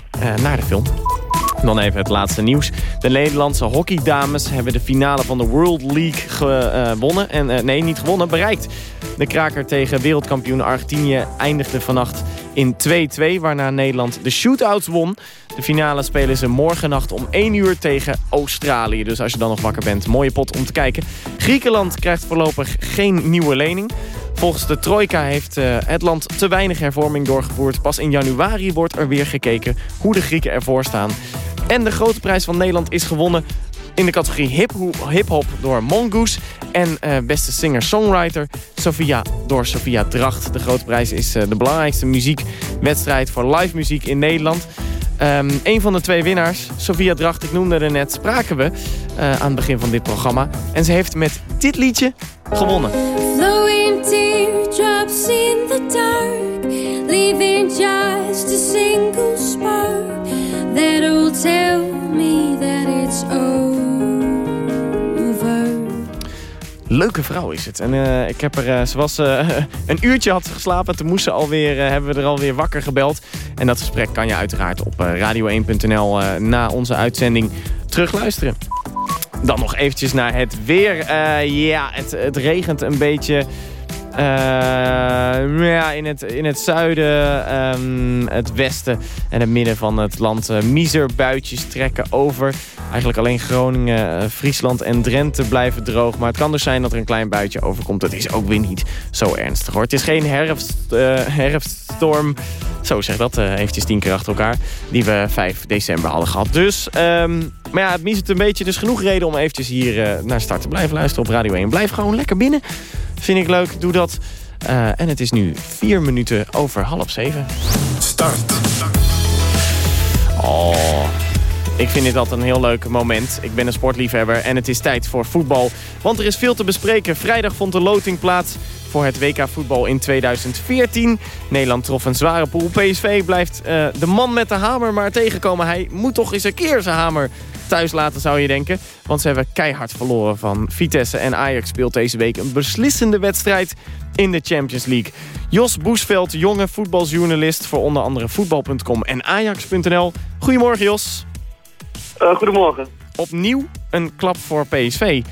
naar de film. Dan even het laatste nieuws. De Nederlandse hockeydames hebben de finale van de World League gewonnen. En uh, nee, niet gewonnen, bereikt. De kraker tegen wereldkampioen Argentinië eindigde vannacht in 2-2... waarna Nederland de shootouts won. De finale spelen ze morgennacht om 1 uur tegen Australië. Dus als je dan nog wakker bent, mooie pot om te kijken. Griekenland krijgt voorlopig geen nieuwe lening. Volgens de trojka heeft uh, het land te weinig hervorming doorgevoerd. Pas in januari wordt er weer gekeken hoe de Grieken ervoor staan. En de grote prijs van Nederland is gewonnen in de categorie hip-hop door Mongoose. En uh, beste singer-songwriter Sophia door Sophia Dracht. De grote prijs is uh, de belangrijkste muziekwedstrijd voor live muziek in Nederland. Um, een van de twee winnaars, Sophia Dracht, ik noemde er net, spraken we uh, aan het begin van dit programma. En ze heeft met dit liedje gewonnen. Flowing teardrops in the dark, Leuke vrouw is het. En uh, ik heb er, uh, ze was uh, een uurtje had geslapen. Toen moest alweer, hebben we er alweer wakker gebeld. En dat gesprek kan je uiteraard op radio1.nl na onze uitzending terugluisteren. Dan nog eventjes naar het weer. ja, het, het regent een beetje... Uh, ja, in, het, in het zuiden, um, het westen en het midden van het land uh, miserbuitjes trekken over. Eigenlijk alleen Groningen, uh, Friesland en Drenthe blijven droog. Maar het kan dus zijn dat er een klein buitje overkomt. Dat is ook weer niet zo ernstig hoor. Het is geen herfst, herfststorm, zo zeg dat eventjes tien keer achter elkaar, die we 5 december hadden gehad. Dus, um, maar ja, het miset een beetje. Dus genoeg reden om eventjes hier naar start te blijven luisteren op Radio 1. Blijf gewoon lekker binnen. Vind ik leuk, doe dat. Uh, en het is nu vier minuten over half zeven. Start. Oh, ik vind dit altijd een heel leuk moment. Ik ben een sportliefhebber en het is tijd voor voetbal. Want er is veel te bespreken. Vrijdag vond de loting plaats voor het WK voetbal in 2014. Nederland trof een zware pool. PSV blijft uh, de man met de hamer maar tegenkomen. Hij moet toch eens een keer zijn hamer thuis laten, zou je denken. Want ze hebben keihard verloren van Vitesse. En Ajax speelt deze week een beslissende wedstrijd in de Champions League. Jos Boesveld, jonge voetbaljournalist voor onder andere voetbal.com en Ajax.nl. Goedemorgen Jos. Uh, goedemorgen. Opnieuw een klap voor PSV.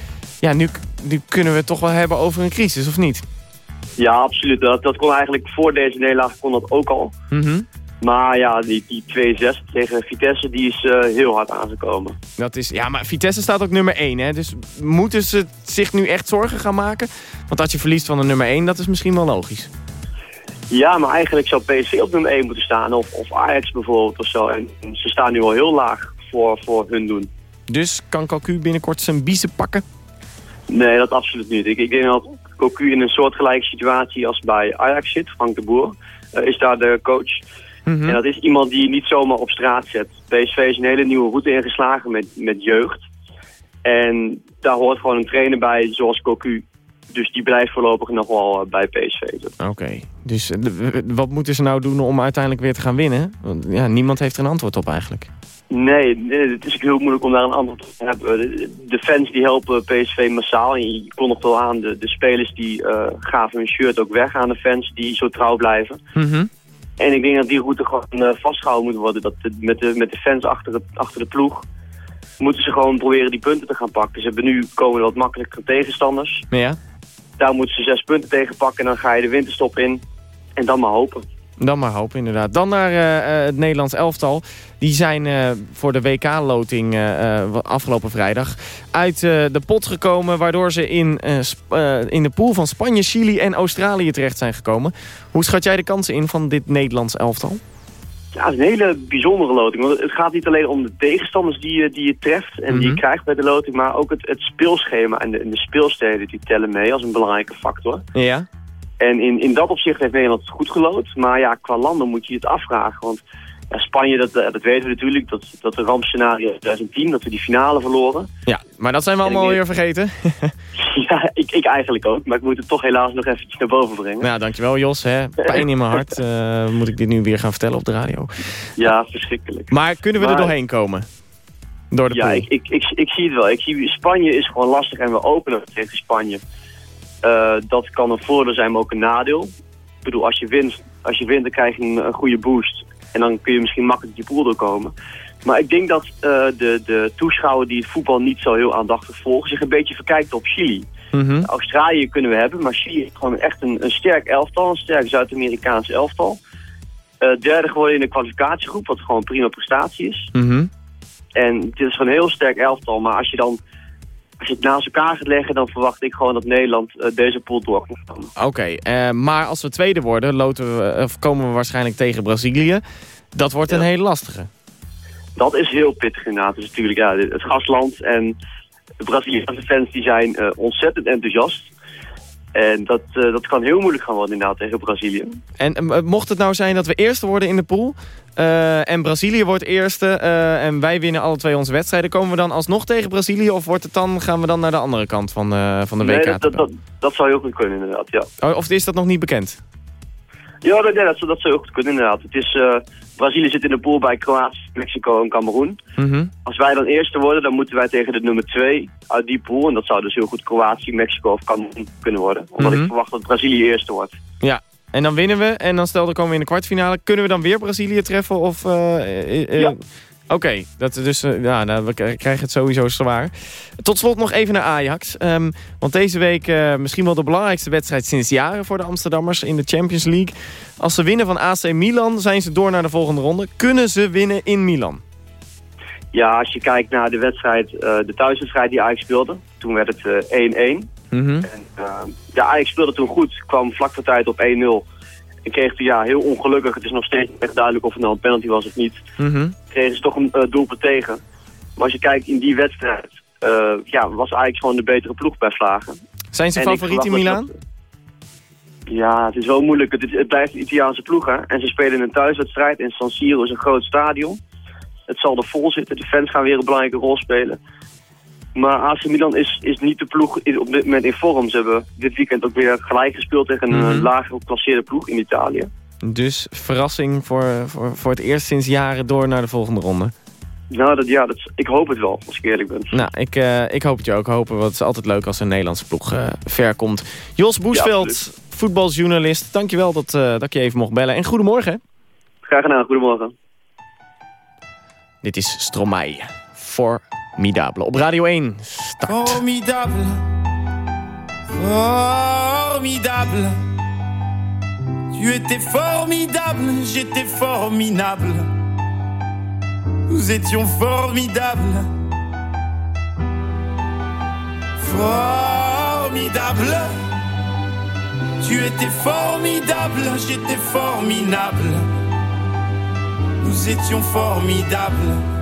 Ja, nu, nu kunnen we het toch wel hebben over een crisis, of niet? Ja, absoluut. Dat, dat kon eigenlijk voor deze nederlaag kon dat ook al. Mm Maar ja, die, die 2-6 tegen Vitesse, die is uh, heel hard aangekomen. Dat is, ja, maar Vitesse staat ook nummer 1, hè? Dus moeten ze zich nu echt zorgen gaan maken? Want als je verliest van de nummer 1, dat is misschien wel logisch. Ja, maar eigenlijk zou PSV op nummer 1 moeten staan. Of, of Ajax bijvoorbeeld of zo. En ze staan nu al heel laag voor, voor hun doen. Dus kan Cocu binnenkort zijn biezen pakken? Nee, dat absoluut niet. Ik, ik denk dat Cocu in een soortgelijke situatie als bij Ajax zit. Frank de Boer uh, is daar de coach. Mhm. Mm -hmm. En dat is iemand die je niet zomaar op straat zet. PSV is een hele nieuwe route ingeslagen met, met jeugd. En daar hoort gewoon een trainer bij zoals Cocu. Dus die blijft voorlopig nog wel bij PSV. Oké, okay. Dus wat moeten ze nou doen om uiteindelijk weer te gaan winnen? Want ja, niemand heeft er een antwoord op eigenlijk. Nee, het is heel moeilijk om daar een antwoord op te hebben. De fans die helpen PSV massaal. En je kondigt wel aan, de, de spelers die uh, gaven hun shirt ook weg aan de fans die zo trouw blijven. Mm -hmm. En ik denk dat die route gewoon uh, vastgehouden moet worden. Dat de, met, de, met de fans achter, het, achter de ploeg moeten ze gewoon proberen die punten te gaan pakken. Ze hebben nu komen wat makkelijker tegenstanders. Ja. Daar moeten ze zes punten tegen pakken en dan ga je de winterstop in. En dan maar hopen. Dan maar hopen, inderdaad. Dan naar uh, het Nederlands elftal. Die zijn uh, voor de WK-loting uh, afgelopen vrijdag uit de pot gekomen... waardoor ze in, in de pool van Spanje, Chili en Australië terecht zijn gekomen. Hoe schat jij de kansen in van dit Nederlands elftal? Ja, het is een hele bijzondere loting. Want het gaat niet alleen om de tegenstanders die je, die je treft en die je krijgt bij de loting... maar ook het, het speelschema en de, en de speelsteden die tellen mee als een belangrijke factor. Ja. En in, in dat opzicht heeft Nederland het goed gelood. Maar ja, qua landen moet je het afvragen. Want ja, Spanje, dat, eh, dat weten we natuurlijk. Dat, dat de rampscenario 2010, dat we die finale verloren. Ja, maar dat zijn we allemaal weer vergeten. ja, ik, ik eigenlijk ook. Maar ik moet het toch helaas nog eventjes naar boven brengen. Nou, dankjewel Jos. Hè. Pijn in mijn hart. Uh, moet ik dit nu weer gaan vertellen op de radio. Ja, verschrikkelijk. Maar kunnen we er doorheen komen? Door de ja, ik, ik, ik, ik, zie het wel. Ik zie, Spanje is gewoon lastig en we openen tegen Spanje. Uh, dat kan een voordeel zijn, maar ook een nadeel. Ik bedoel, als je wint, als je wint dan krijg je een, een goede boost. En dan kun je misschien makkelijk die pool doorkomen. Maar ik denk dat uh, de, de toeschouwer die het voetbal niet zo heel aandachtig volgt... zich een beetje verkijkt op Chili. Mm -hmm. Australië kunnen we hebben, maar Chili is gewoon echt een, een sterk elftal. Een sterk Zuid-Amerikaans elftal. Uh, derde geworden in de kwalificatiegroep, wat gewoon een prima prestatie is. Mm -hmm. En het is gewoon een heel sterk elftal, maar als je dan als je het naast elkaar gaat leggen, dan verwacht ik gewoon dat Nederland uh, deze pool door komen. Oké, okay, uh, maar als we tweede worden, loten we, of komen we waarschijnlijk tegen Brazilië. Dat wordt ja. een hele lastige. Dat is heel pittig inderdaad. Dus natuurlijk ja, het gastland en de Braziliaanse fans die zijn ontzettend enthousiast. En dat, uh, dat kan heel moeilijk gaan worden inderdaad tegen Brazilië. En uh, mocht het nou zijn dat we eerste worden in de pool... Uh, en Brazilië wordt eerste en wij winnen alle twee onze wedstrijden... komen we dan alsnog tegen Brazilië of wordt het dan, gaan we dan naar de andere kant van, van de nee, WK? Dat, dat, dat, dat, zou heel goed kunnen inderdaad, ja. Oh, of is dat nog niet bekend? Ja, dat, dat, dat zou heel goed kunnen inderdaad. Het is, Brazilië zit in de pool bij Kroatië, Mexico en Cameroen. Mm -hmm. Als wij dan eerste worden, dan moeten wij tegen de nummer 2 uit die pool. En dat zou dus heel goed Kroatië, Mexico of Cameroen kunnen worden. Omdat Mhm. ik verwacht dat Brazilië eerste wordt. Ja, en dan winnen we. En dan stel, dan komen we in de kwartfinale. Kunnen we dan weer Brazilië treffen? Of, uh, ja. Oké, dat dus, uh, ja, nou, we krijgen het sowieso zwaar. Tot slot nog even naar Ajax. Um, want deze week uh, misschien wel de belangrijkste wedstrijd sinds jaren voor de Amsterdammers in de Champions League. Als ze winnen van AC Milan zijn ze door naar de volgende ronde. Kunnen ze winnen in Milan? Ja, als je kijkt naar de wedstrijd, uh, de thuiswedstrijd die Ajax speelde. Toen werd het 1-1. Mm -hmm. ja, Ajax speelde toen goed. Kwam vlak voor tijd op 1-0. En kreeg hij ja, heel ongelukkig. Het is nog steeds echt duidelijk of het nou een penalty was of niet. Mm -hmm. Kregen ze toch een uh, doelpunt tegen. Maar als je kijkt in die wedstrijd, uh, ja, was Ajax gewoon de betere ploeg bij Vlagen. Zijn ze favoriet in Milaan? Dat, ja, het is wel moeilijk. Het blijft een Italiaanse ploeg, hè. En ze spelen een thuiswedstrijd in San Siro, is een groot stadion. Het zal er vol zitten. De fans gaan weer een belangrijke rol spelen. Maar AC Milan is, is niet de ploeg op dit moment in vorm. Ze hebben dit weekend ook weer gelijk gespeeld tegen een mm -hmm. lager geclasseerde ploeg in Italië. Dus verrassing voor, voor, voor het eerst sinds jaren door naar de volgende ronde. Nou, dat, ja, dat, ik hoop het wel, als ik eerlijk ben. Nou, ik, uh, ik hoop het je ook hopen. Want het is altijd leuk als een Nederlandse ploeg uh, ver komt. Jos Boesveld, ja, voetbaljournalist. Dankjewel dat, uh, dat je even mocht bellen. En goedemorgen. Graag gedaan, goedemorgen. Dit is Stromae. Formidable. Op Radio 1. Start. Formidable. Formidable. Tu étais formidable, j'étais formidable. Nous étions formidables. Formidable. Tu étais formidable, j'étais formidable. Nous étions formidables.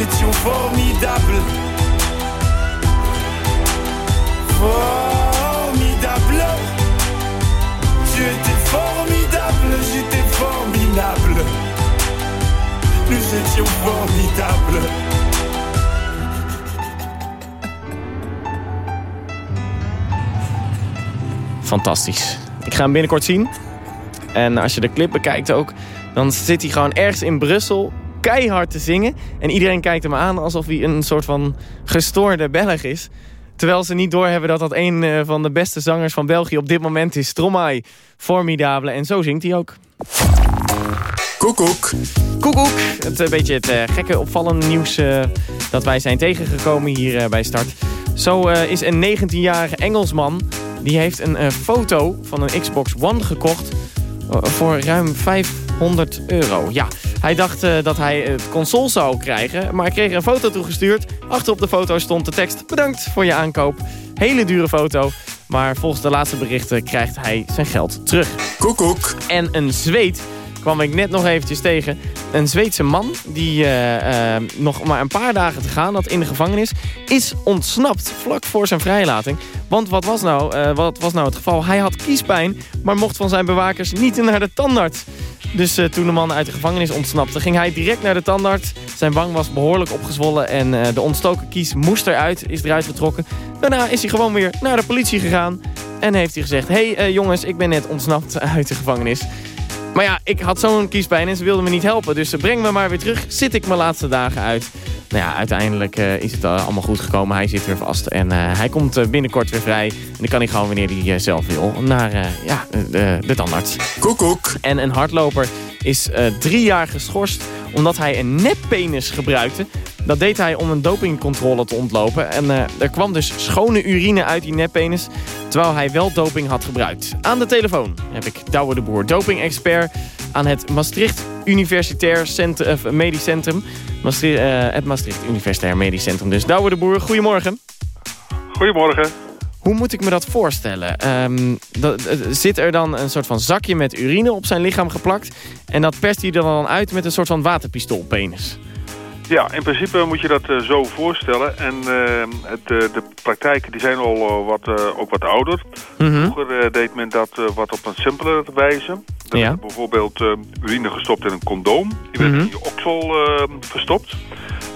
Étions formidables. Formidable. Tu étais formidable, j'étais formidable. Nous étions formidables. Fantastisch. Ik ga hem binnenkort zien. En als je de clip bekijkt ook, dan zit hij gewoon ergens in Brussel keihard te zingen. En iedereen kijkt hem aan alsof hij een soort van gestoorde Belg is. Terwijl ze niet doorhebben dat dat een eh, van de beste zangers van België op dit moment is. Stromae, formidabele. En zo zingt hij ook. Koekoek. Koekoek. Het een beetje het eh, gekke opvallende nieuws eh, dat wij zijn tegengekomen hier eh, bij Start. Zo eh, is een 19-jarige Engelsman... die heeft een eh, foto van een Xbox One gekocht... eh, voor ruim 500 euro. Ja, hij dacht eh, dat hij het console zou krijgen... maar hij kreeg een foto toegestuurd. Achter op de foto stond de tekst... bedankt voor je aankoop. Hele dure foto. Maar volgens de laatste berichten krijgt hij zijn geld terug. Koekoek. En een Zweed kwam ik net nog eventjes tegen. Een Zweedse man die eh, eh, nog maar een paar dagen te gaan had in de gevangenis... is ontsnapt vlak voor zijn vrijlating. Want wat was nou, eh, wat was nou het geval? Hij had kiespijn, maar mocht van zijn bewakers niet naar de tandarts. Dus toen de man uit de gevangenis ontsnapte, ging hij direct naar de tandarts. Zijn wang was behoorlijk opgezwollen en de ontstoken kies moest eruit, is eruit getrokken. Daarna is hij gewoon weer naar de politie gegaan en heeft hij gezegd... Hé hey, jongens, ik ben net ontsnapt uit de gevangenis. Maar ja, ik had zo'n kiespijn en ze wilden me niet helpen. Dus ze breng me maar weer terug. Zit ik mijn laatste dagen uit. Nou ja, uiteindelijk eh, is het eh, allemaal goed gekomen. Hij zit weer vast en eh, hij komt binnenkort weer vrij. En dan kan hij gewoon wanneer hij zelf wil naar ja, de, de tandarts. Koekoek. En een hardloper is drie jaar geschorst omdat hij een neppenis gebruikte. Dat deed hij om een dopingcontrole te ontlopen. En er kwam dus schone urine uit die neppenis, terwijl hij wel doping had gebruikt. Aan de telefoon heb ik Douwe de Boer, doping-expert aan het Maastricht Universitair Cent of Medisch Centrum. Maastricht, eh, het Maastricht Universitair Medisch Centrum. Dus Douwe de Boer, goedemorgen. Goedemorgen. Hoe moet ik me dat voorstellen? Ehm, dat, eh, zit er dan een soort van zakje met urine op zijn lichaam geplakt... en dat perst hij er dan uit met een soort van waterpistoolpenis? Ja, in principe moet je dat eh, zo voorstellen. En eh, het, eh, de praktijken die zijn al eh, wat, ook wat ouder. Mhm. Vroeger deed men dat wat op een simpelere wijze. Dan Ja. werd bijvoorbeeld urine gestopt in een condoom. Die werd Mhm. in je oksel eh, verstopt.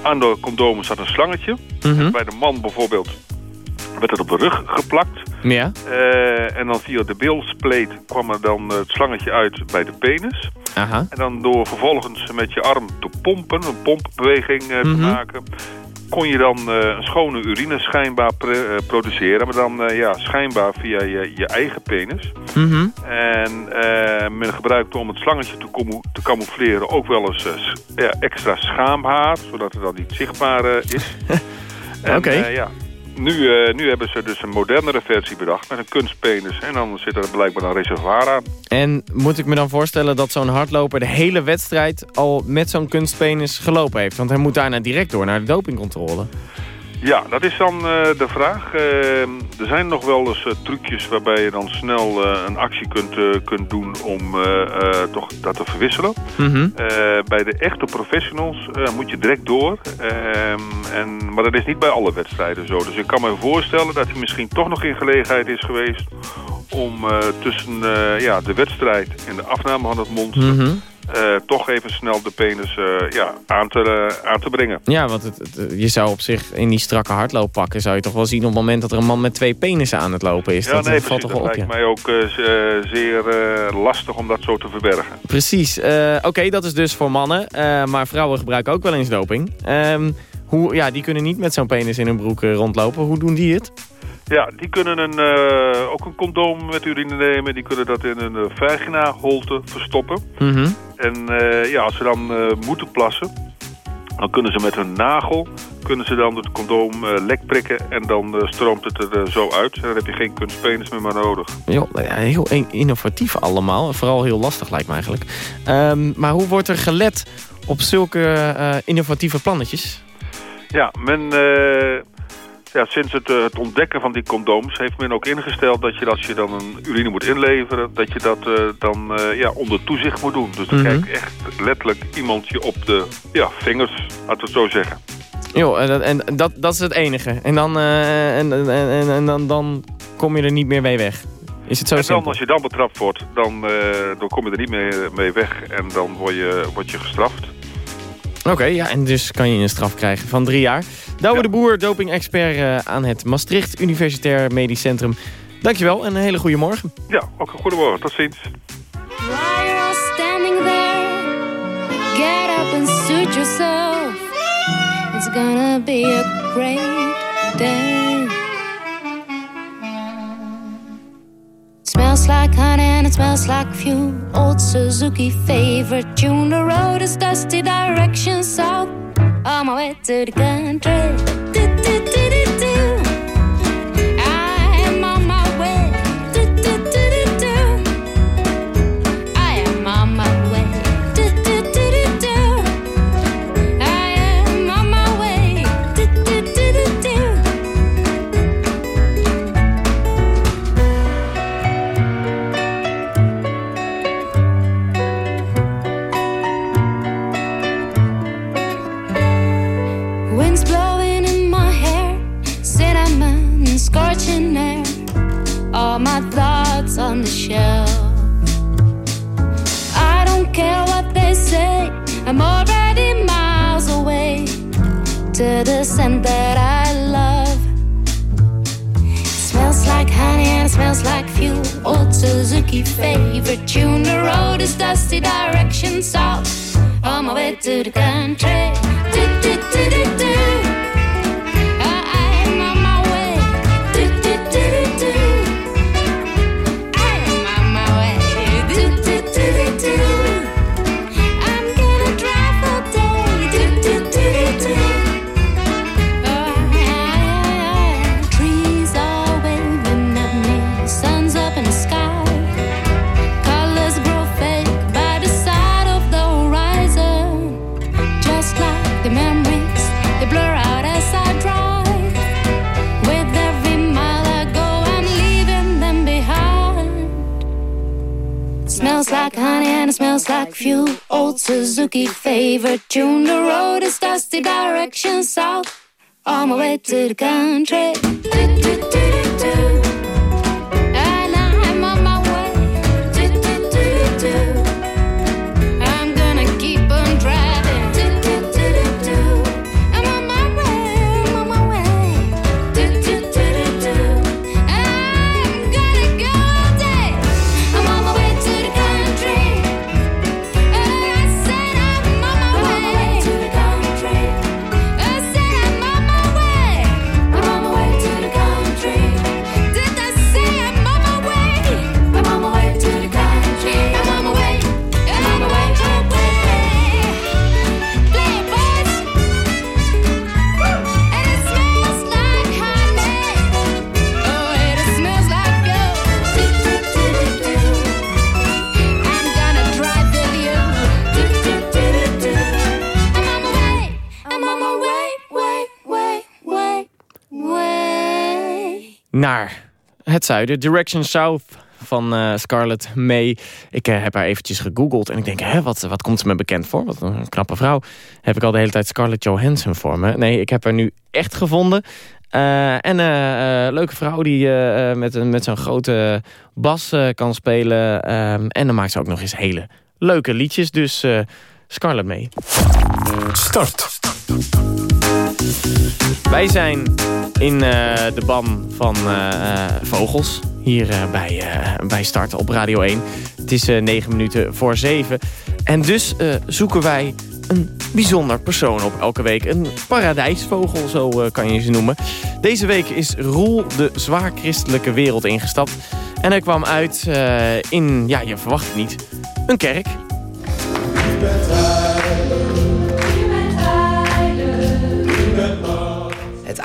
Aan de condoom zat een slangetje. Mhm. Bij de man bijvoorbeeld werd het op de rug geplakt. Ja. Eh, en dan via de bilspleet kwam er dan het slangetje uit bij de penis. Aha. En dan door vervolgens met je arm te pompen, een pompbeweging eh, te Mhm. maken... kon je dan eh, een schone urine schijnbaar produceren. Maar dan ja, schijnbaar via je, je eigen penis. Mhm. En men gebruikte om het slangetje te, te camoufleren ook wel eens extra schaamhaar. Zodat het dan niet zichtbaar is. Oké. ja. Nu, eh, nu hebben ze dus een modernere versie bedacht met een kunstpenis. En dan zit er blijkbaar een reservoir aan. En moet ik me dan voorstellen dat zo'n hardloper de hele wedstrijd al met zo'n kunstpenis gelopen heeft? Want hij moet daarna direct door naar de dopingcontrole. Ja, dat is dan eh, de vraag. Eh, er zijn nog wel eens eh, trucjes waarbij je dan snel eh, een actie kunt, kunt doen om toch dat te verwisselen. Mhm. Bij de echte professionals moet je direct door. Ehm, en, maar dat is niet bij alle wedstrijden zo. Dus ik kan me voorstellen dat hij misschien toch nog in gelegenheid is geweest... om tussen ja, de wedstrijd en de afname van het monster... Mhm. Eh, toch even snel de penis eh, ja, aan, te, aan te brengen. Ja, want het, het- je zou op zich in die strakke hardlooppakken... zou je toch wel zien op het moment dat er een man met twee penissen aan het lopen is. Ja, dat nee, valt toch wel op, lijkt ja. mij ook eh, eh, zeer eh, lastig om dat zo te verbergen. Precies. Eh, Oké, dat is dus voor mannen. Eh, maar vrouwen gebruiken ook wel eens doping. Ehm, hoe, ja, die kunnen niet met zo'n penis in hun broek eh, rondlopen. Hoe doen die het? Ja, die kunnen een, eh, ook een condoom met urine nemen. Die kunnen dat in een uh, vagina-holte verstoppen. Mhm. En eh, ja, als ze dan eh, moeten plassen, dan kunnen ze met hun nagel kunnen ze dan het condoom eh, lek prikken en dan eh, stroomt het er eh, zo uit. En dan heb je geen kunstpenis meer maar nodig. Jo, ja, heel in- innovatief allemaal. Vooral heel lastig lijkt me eigenlijk. Ehm, maar hoe wordt er gelet op zulke eh, innovatieve plannetjes? Ja, men, eh, ja, sinds het, eh, het ontdekken van die condooms heeft men ook ingesteld dat je als je dan een urine moet inleveren, dat je dat eh, dan eh, ja, onder toezicht moet doen. Dus dan Mhm. kijkt echt letterlijk iemand je op de ja, vingers, laten we het zo zeggen. Jo, en, dat- en dat, dat is het enige. En dan, en, en, en, en dan, dan kom je er niet meer mee weg. Is het zo en dan, simpel? als je dan betrapt wordt, dan, dan kom je er niet mee, mee weg en dan word je, word je gestraft. Oké, ja, en dus kan je een straf krijgen van drie jaar. Douwe de Boer, doping-expert eh, aan het Maastricht Universitair Medisch Centrum. Dankjewel en een hele goede morgen. Ja, ook een goedemorgen. Tot ziens. While you're all standing there, get up and suit yourself. It's gonna be a great day. Smells like honey and it smells like fuel. Old Suzuki favorite tune. The road is dusty, direction south. On my way to the country. Do, do, do. Het zuiden. Direction South van eh, Scarlett May. Ik eh, heb haar eventjes gegoogeld en ik denk, hè, wat, wat komt ze me bekend voor? Wat een knappe vrouw. Heb ik al de hele tijd Scarlett Johansson voor me. Nee, ik heb haar nu echt gevonden. Uh, en een leuke vrouw die met, met zo'n grote bas kan spelen. Ehm, en dan maakt ze ook nog eens hele leuke liedjes. Dus Scarlett May. Start. Wij zijn in de ban van vogels hier bij, bij Start op Radio 1. Het is 9 minuten voor 7. En dus zoeken wij een bijzonder persoon op elke week. Een paradijsvogel, zo kan je ze noemen. Deze week is Roel de zwaar christelijke wereld ingestapt. En hij kwam uit in, ja, je verwacht het niet, een kerk.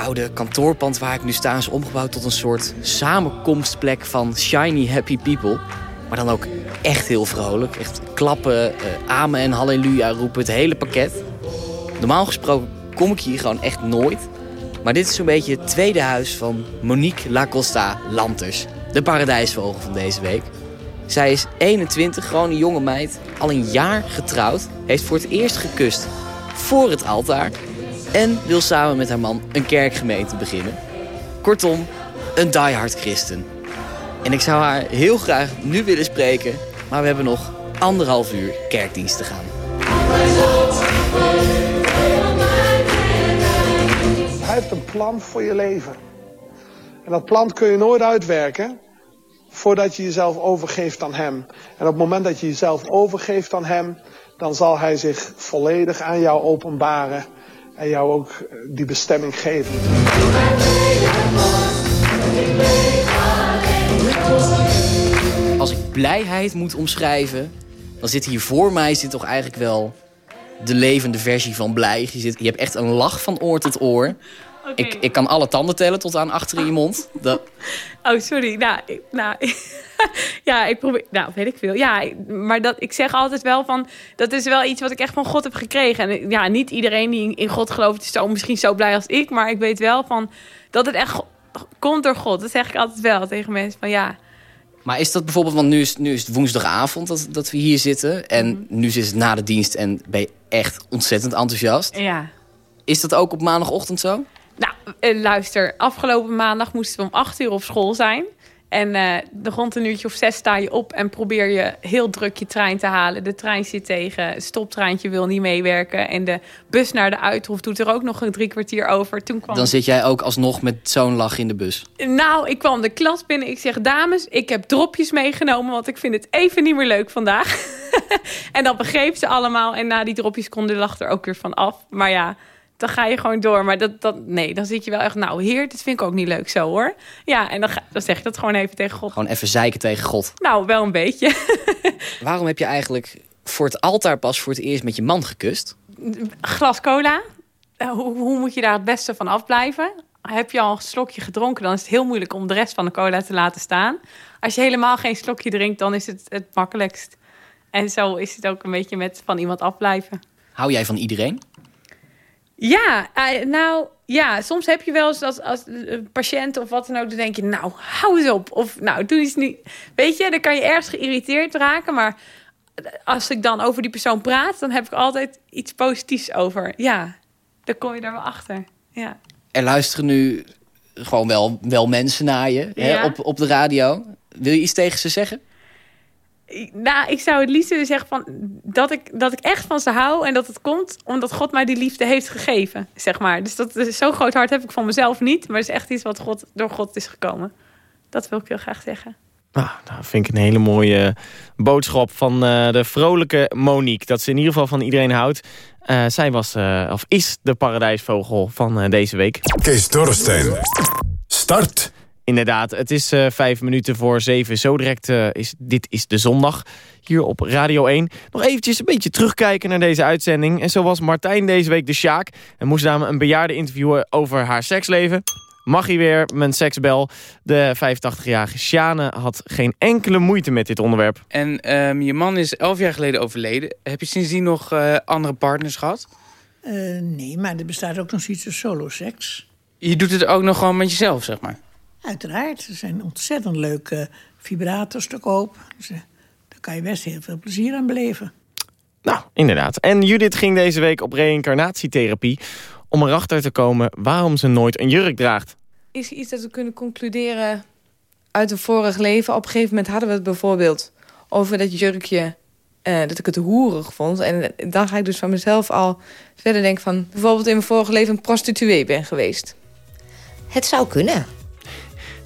Oude kantoorpand waar ik nu sta is omgebouwd tot een soort samenkomstplek van shiny happy people. Maar dan ook echt heel vrolijk. Echt klappen, uh, amen en halleluja roepen, het hele pakket. Normaal gesproken kom ik hier gewoon echt nooit. Maar dit is zo'n beetje het tweede huis van Monique Lacosta Lanters. De paradijsvogel van deze week. Zij is 21, gewoon een jonge meid. Al een jaar getrouwd. Heeft voor het eerst gekust voor het altaar en wil samen met haar man een kerkgemeente beginnen. Kortom, een diehard christen. En ik zou haar heel graag nu willen spreken, maar we hebben nog anderhalf uur kerkdienst te gaan. Hij heeft een plan voor je leven. En dat plan kun je nooit uitwerken voordat je jezelf overgeeft aan hem. En op het moment dat je jezelf overgeeft aan hem, dan zal hij zich volledig aan jou openbaren en jou ook eh, die bestemming geven. Als ik blijheid moet omschrijven, dan zit hier voor mij zit toch eigenlijk wel de levende versie van blij. Je, zit, je hebt echt een lach van oor tot oor. Ik, ik kan alle tanden tellen tot aan achter in je mond. Dat... Oh, sorry. Nou, ik- nou ja, ik probeer... Nou, weet ik veel. Ja, maar dat, ik zeg altijd wel van... Dat is wel iets wat ik echt van God heb gekregen. En ja, niet iedereen die in God gelooft is zo, misschien zo blij als ik. Maar ik weet wel van... Dat het echt komt door God. Dat zeg ik altijd wel tegen mensen. Van ja... Maar is dat bijvoorbeeld, want nu is, nu is het woensdagavond dat, dat we hier zitten. En nu is het na de dienst en ben je echt ontzettend enthousiast. Ja. Is dat ook op maandagochtend zo? Nou, eh, luister. Afgelopen maandag moesten we om acht uur op school zijn. En de rond een uurtje of zes sta je op en probeer je heel druk je trein te halen. De trein zit tegen, het stoptreintje wil niet meewerken. En de bus naar de Uithof doet er ook nog een drie kwartier over. Toen kwam Dan zit jij ook alsnog met zo'n lach in de bus. Nou, ik kwam de klas binnen. Ik zeg, dames, ik heb dropjes meegenomen, want ik vind het even niet meer leuk vandaag. en dat begreep ze allemaal. En na die dropjes kon de lach er ook weer van af. Maar ja, dan ga je gewoon door. Maar dat, dat, nee, dan zit je wel echt, nou heer, dit vind ik ook niet leuk zo hoor. Ja, en dan, ga, dan zeg je dat gewoon even tegen God. Gewoon even zeiken tegen God. Nou, wel een beetje. Waarom heb je eigenlijk voor het altaar pas voor het eerst met je man gekust? Glas cola. Eh, Hoe, hoe moet je daar het beste van afblijven? Heb je al een slokje gedronken, dan is het heel moeilijk om de rest van de cola te laten staan. Als je helemaal geen slokje drinkt, dan is het het makkelijkst. En zo is het ook een beetje met van iemand afblijven. Hou jij van iedereen? Ja, nou ja, soms heb je wel eens dat als een patiënt of wat dan ook, dan denk je, nou, hou eens op. Of nou, doe iets niet. Weet je, dan kan je ergens geïrriteerd raken, maar als ik dan over die persoon praat, dan heb ik altijd iets positiefs over. Ja, dan kom je daar wel achter. Ja. Er luisteren nu gewoon wel, wel mensen naar je hè, op, op de radio. Wil je iets tegen ze zeggen? Nou, ik zou het liefst willen zeggen van, dat, ik, dat ik echt van ze hou en dat het komt omdat God mij die liefde heeft gegeven, zeg maar. Dus dat is zo'n groot hart heb ik van mezelf niet, maar het is echt iets wat God, door God is gekomen. Dat wil ik heel graag zeggen. Nou, dat vind ik een hele mooie boodschap van eh, de vrolijke Monique. Dat ze in ieder geval van iedereen houdt. Eh, zij was, eh, of is de paradijsvogel van eh, deze week. Kees Dorrestein. Start. Inderdaad, het is eh, vijf minuten voor zeven. Zo direct eh, is dit is de zondag hier op Radio 1. Nog eventjes een beetje terugkijken naar deze uitzending. En zo was Martijn deze week de Sjaak. En moest namelijk een bejaarde interviewen over haar seksleven. Mag hij weer, mijn seksbel. De 85-jarige Sjane had geen enkele moeite met dit onderwerp. En ehm, je man is elf jaar geleden overleden. Heb je sindsdien nog eh, andere partners gehad? Eh, nee, maar er bestaat ook nog zoiets als soloseks. Je doet het ook nog gewoon met jezelf, zeg maar. Uiteraard, er zijn ontzettend leuke vibrators te koop. Dus, daar kan je best heel veel plezier aan beleven. Nou, inderdaad. En Judith ging deze week op reïncarnatietherapie... om erachter te komen waarom ze nooit een jurk draagt. Is er iets dat we kunnen concluderen uit een vorig leven? Op een gegeven moment hadden we het bijvoorbeeld over dat jurkje... eh, dat ik het hoerig vond. En dan ga ik dus van mezelf al verder denken van... bijvoorbeeld in mijn vorige leven een prostituee ben geweest. Het zou kunnen.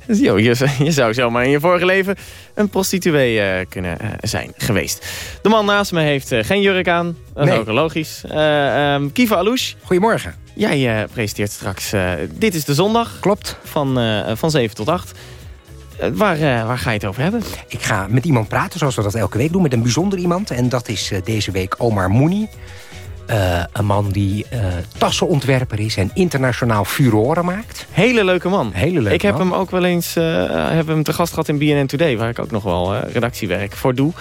Dus, joh, je, je zou zomaar in je vorige leven een prostituee eh, kunnen eh, zijn geweest. De man naast me heeft eh, geen jurk aan. Dat is Nee. ook logisch. Eh ehm, Kiva Alouche. Goedemorgen. Jij presenteert straks Dit is de Zondag. Klopt. Van, van 7 tot 8. Eh, waar, waar ga je het over hebben? Ik ga met iemand praten, zoals we dat elke week doen, met een bijzonder iemand. En dat is deze week Omar Moeni. Eh, een man die eh, tassenontwerper is en internationaal furoren maakt. Hele leuke man. Hele leuke ik heb man. hem ook wel eens eh, heb hem te gast gehad in BNN Today... waar ik ook nog wel redactiewerk voor doe.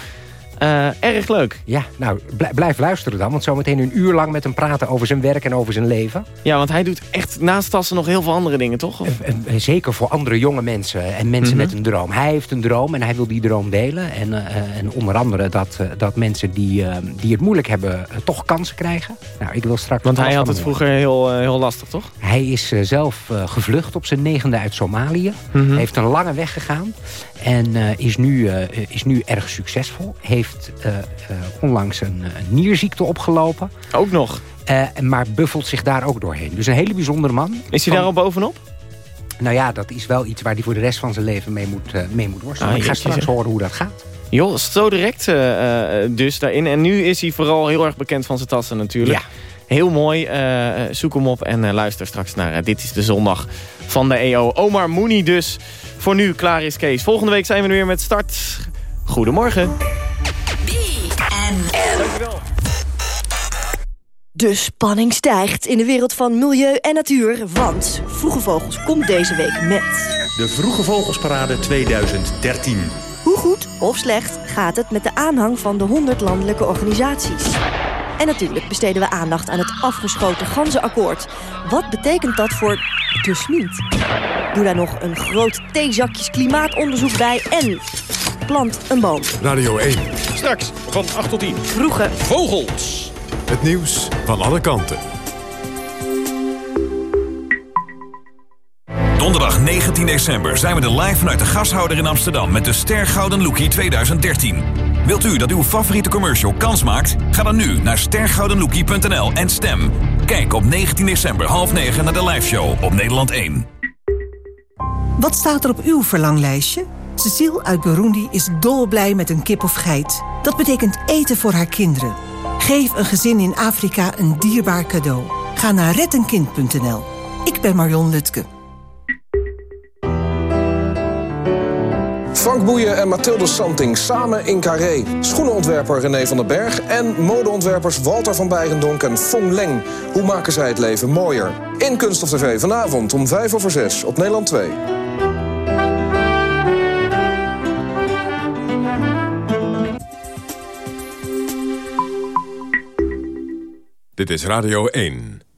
Eh, erg leuk. Ja, nou, bl- blijf luisteren dan. Want zometeen een uur lang met hem praten over zijn werk en over zijn leven. Ja, want hij doet echt naast tassen nog heel veel andere dingen, toch? Of? Eh, eh, Zeker voor andere jonge mensen en mensen Mhm. met een droom. Hij heeft een droom en hij wil die droom delen. En, en onder andere dat, dat mensen die, die het moeilijk hebben... toch kansen krijgen. Nou, ik wil straks Want hij had het vroeger heel, heel lastig, toch? Hij is zelf gevlucht op zijn negende uit Somalië. Mhm. Heeft een lange weg gegaan. En eh, is, nu, eh, is nu erg succesvol. Heeft eh, onlangs een, nierziekte opgelopen. Ook nog? Maar buffelt zich daar ook doorheen. Dus een hele bijzondere man. Is hij daar al bovenop? Nou ja, dat is wel iets waar hij voor de rest van zijn leven mee moet, mee moet worstelen. Ah, ik ga straks zeg. horen hoe dat gaat. Joh, zo direct dus daarin. En nu is hij vooral heel erg bekend van zijn tassen natuurlijk. Ja. Heel mooi. eh, eh, zoek hem op en eh, luister straks naar Dit is de Zondag van de EO. Omar Mooney dus. Voor nu, klaar is Kees. Volgende week zijn we er weer met start. Goedemorgen. De spanning stijgt in de wereld van milieu en natuur, want Vroege Vogels komt deze week met... De Vroege Vogelsparade 2013. Hoe goed of slecht gaat het met de aanhang van de 100 landelijke organisaties? En natuurlijk besteden we aandacht aan het afgeschoten ganzenakkoord. Wat betekent dat voor de Smit? Doe daar nog een groot theezakjes klimaatonderzoek bij en plant een boom. Radio 1. Straks van 8 tot 10. Vroege Vogels. Het nieuws van alle kanten. Donderdag 19 december zijn we er live vanuit de gashouder in Amsterdam met de Ster Gouden Lookie 2013. Wilt u dat uw favoriete commercial kans maakt? Ga dan nu naar stergoudenlookie.nl en stem. Kijk op 19 december half 9 naar de liveshow op Nederland 1. Wat staat er op uw verlanglijstje? Cecile uit Burundi is dolblij met een kip of geit. Dat betekent eten voor haar kinderen. Geef een gezin in Afrika een dierbaar cadeau. Ga naar rettenkind.nl. Ik ben Marion Lutke. Frank Boeien en Mathilde Santing samen in Carré. Schoenenontwerper René van den Berg en modeontwerpers Walter van Beirendonk en Fong Leng. Hoe maken zij het leven mooier? In Kunst of TV vanavond om 5 over 6 op Nederland 2. Dit is Radio 1.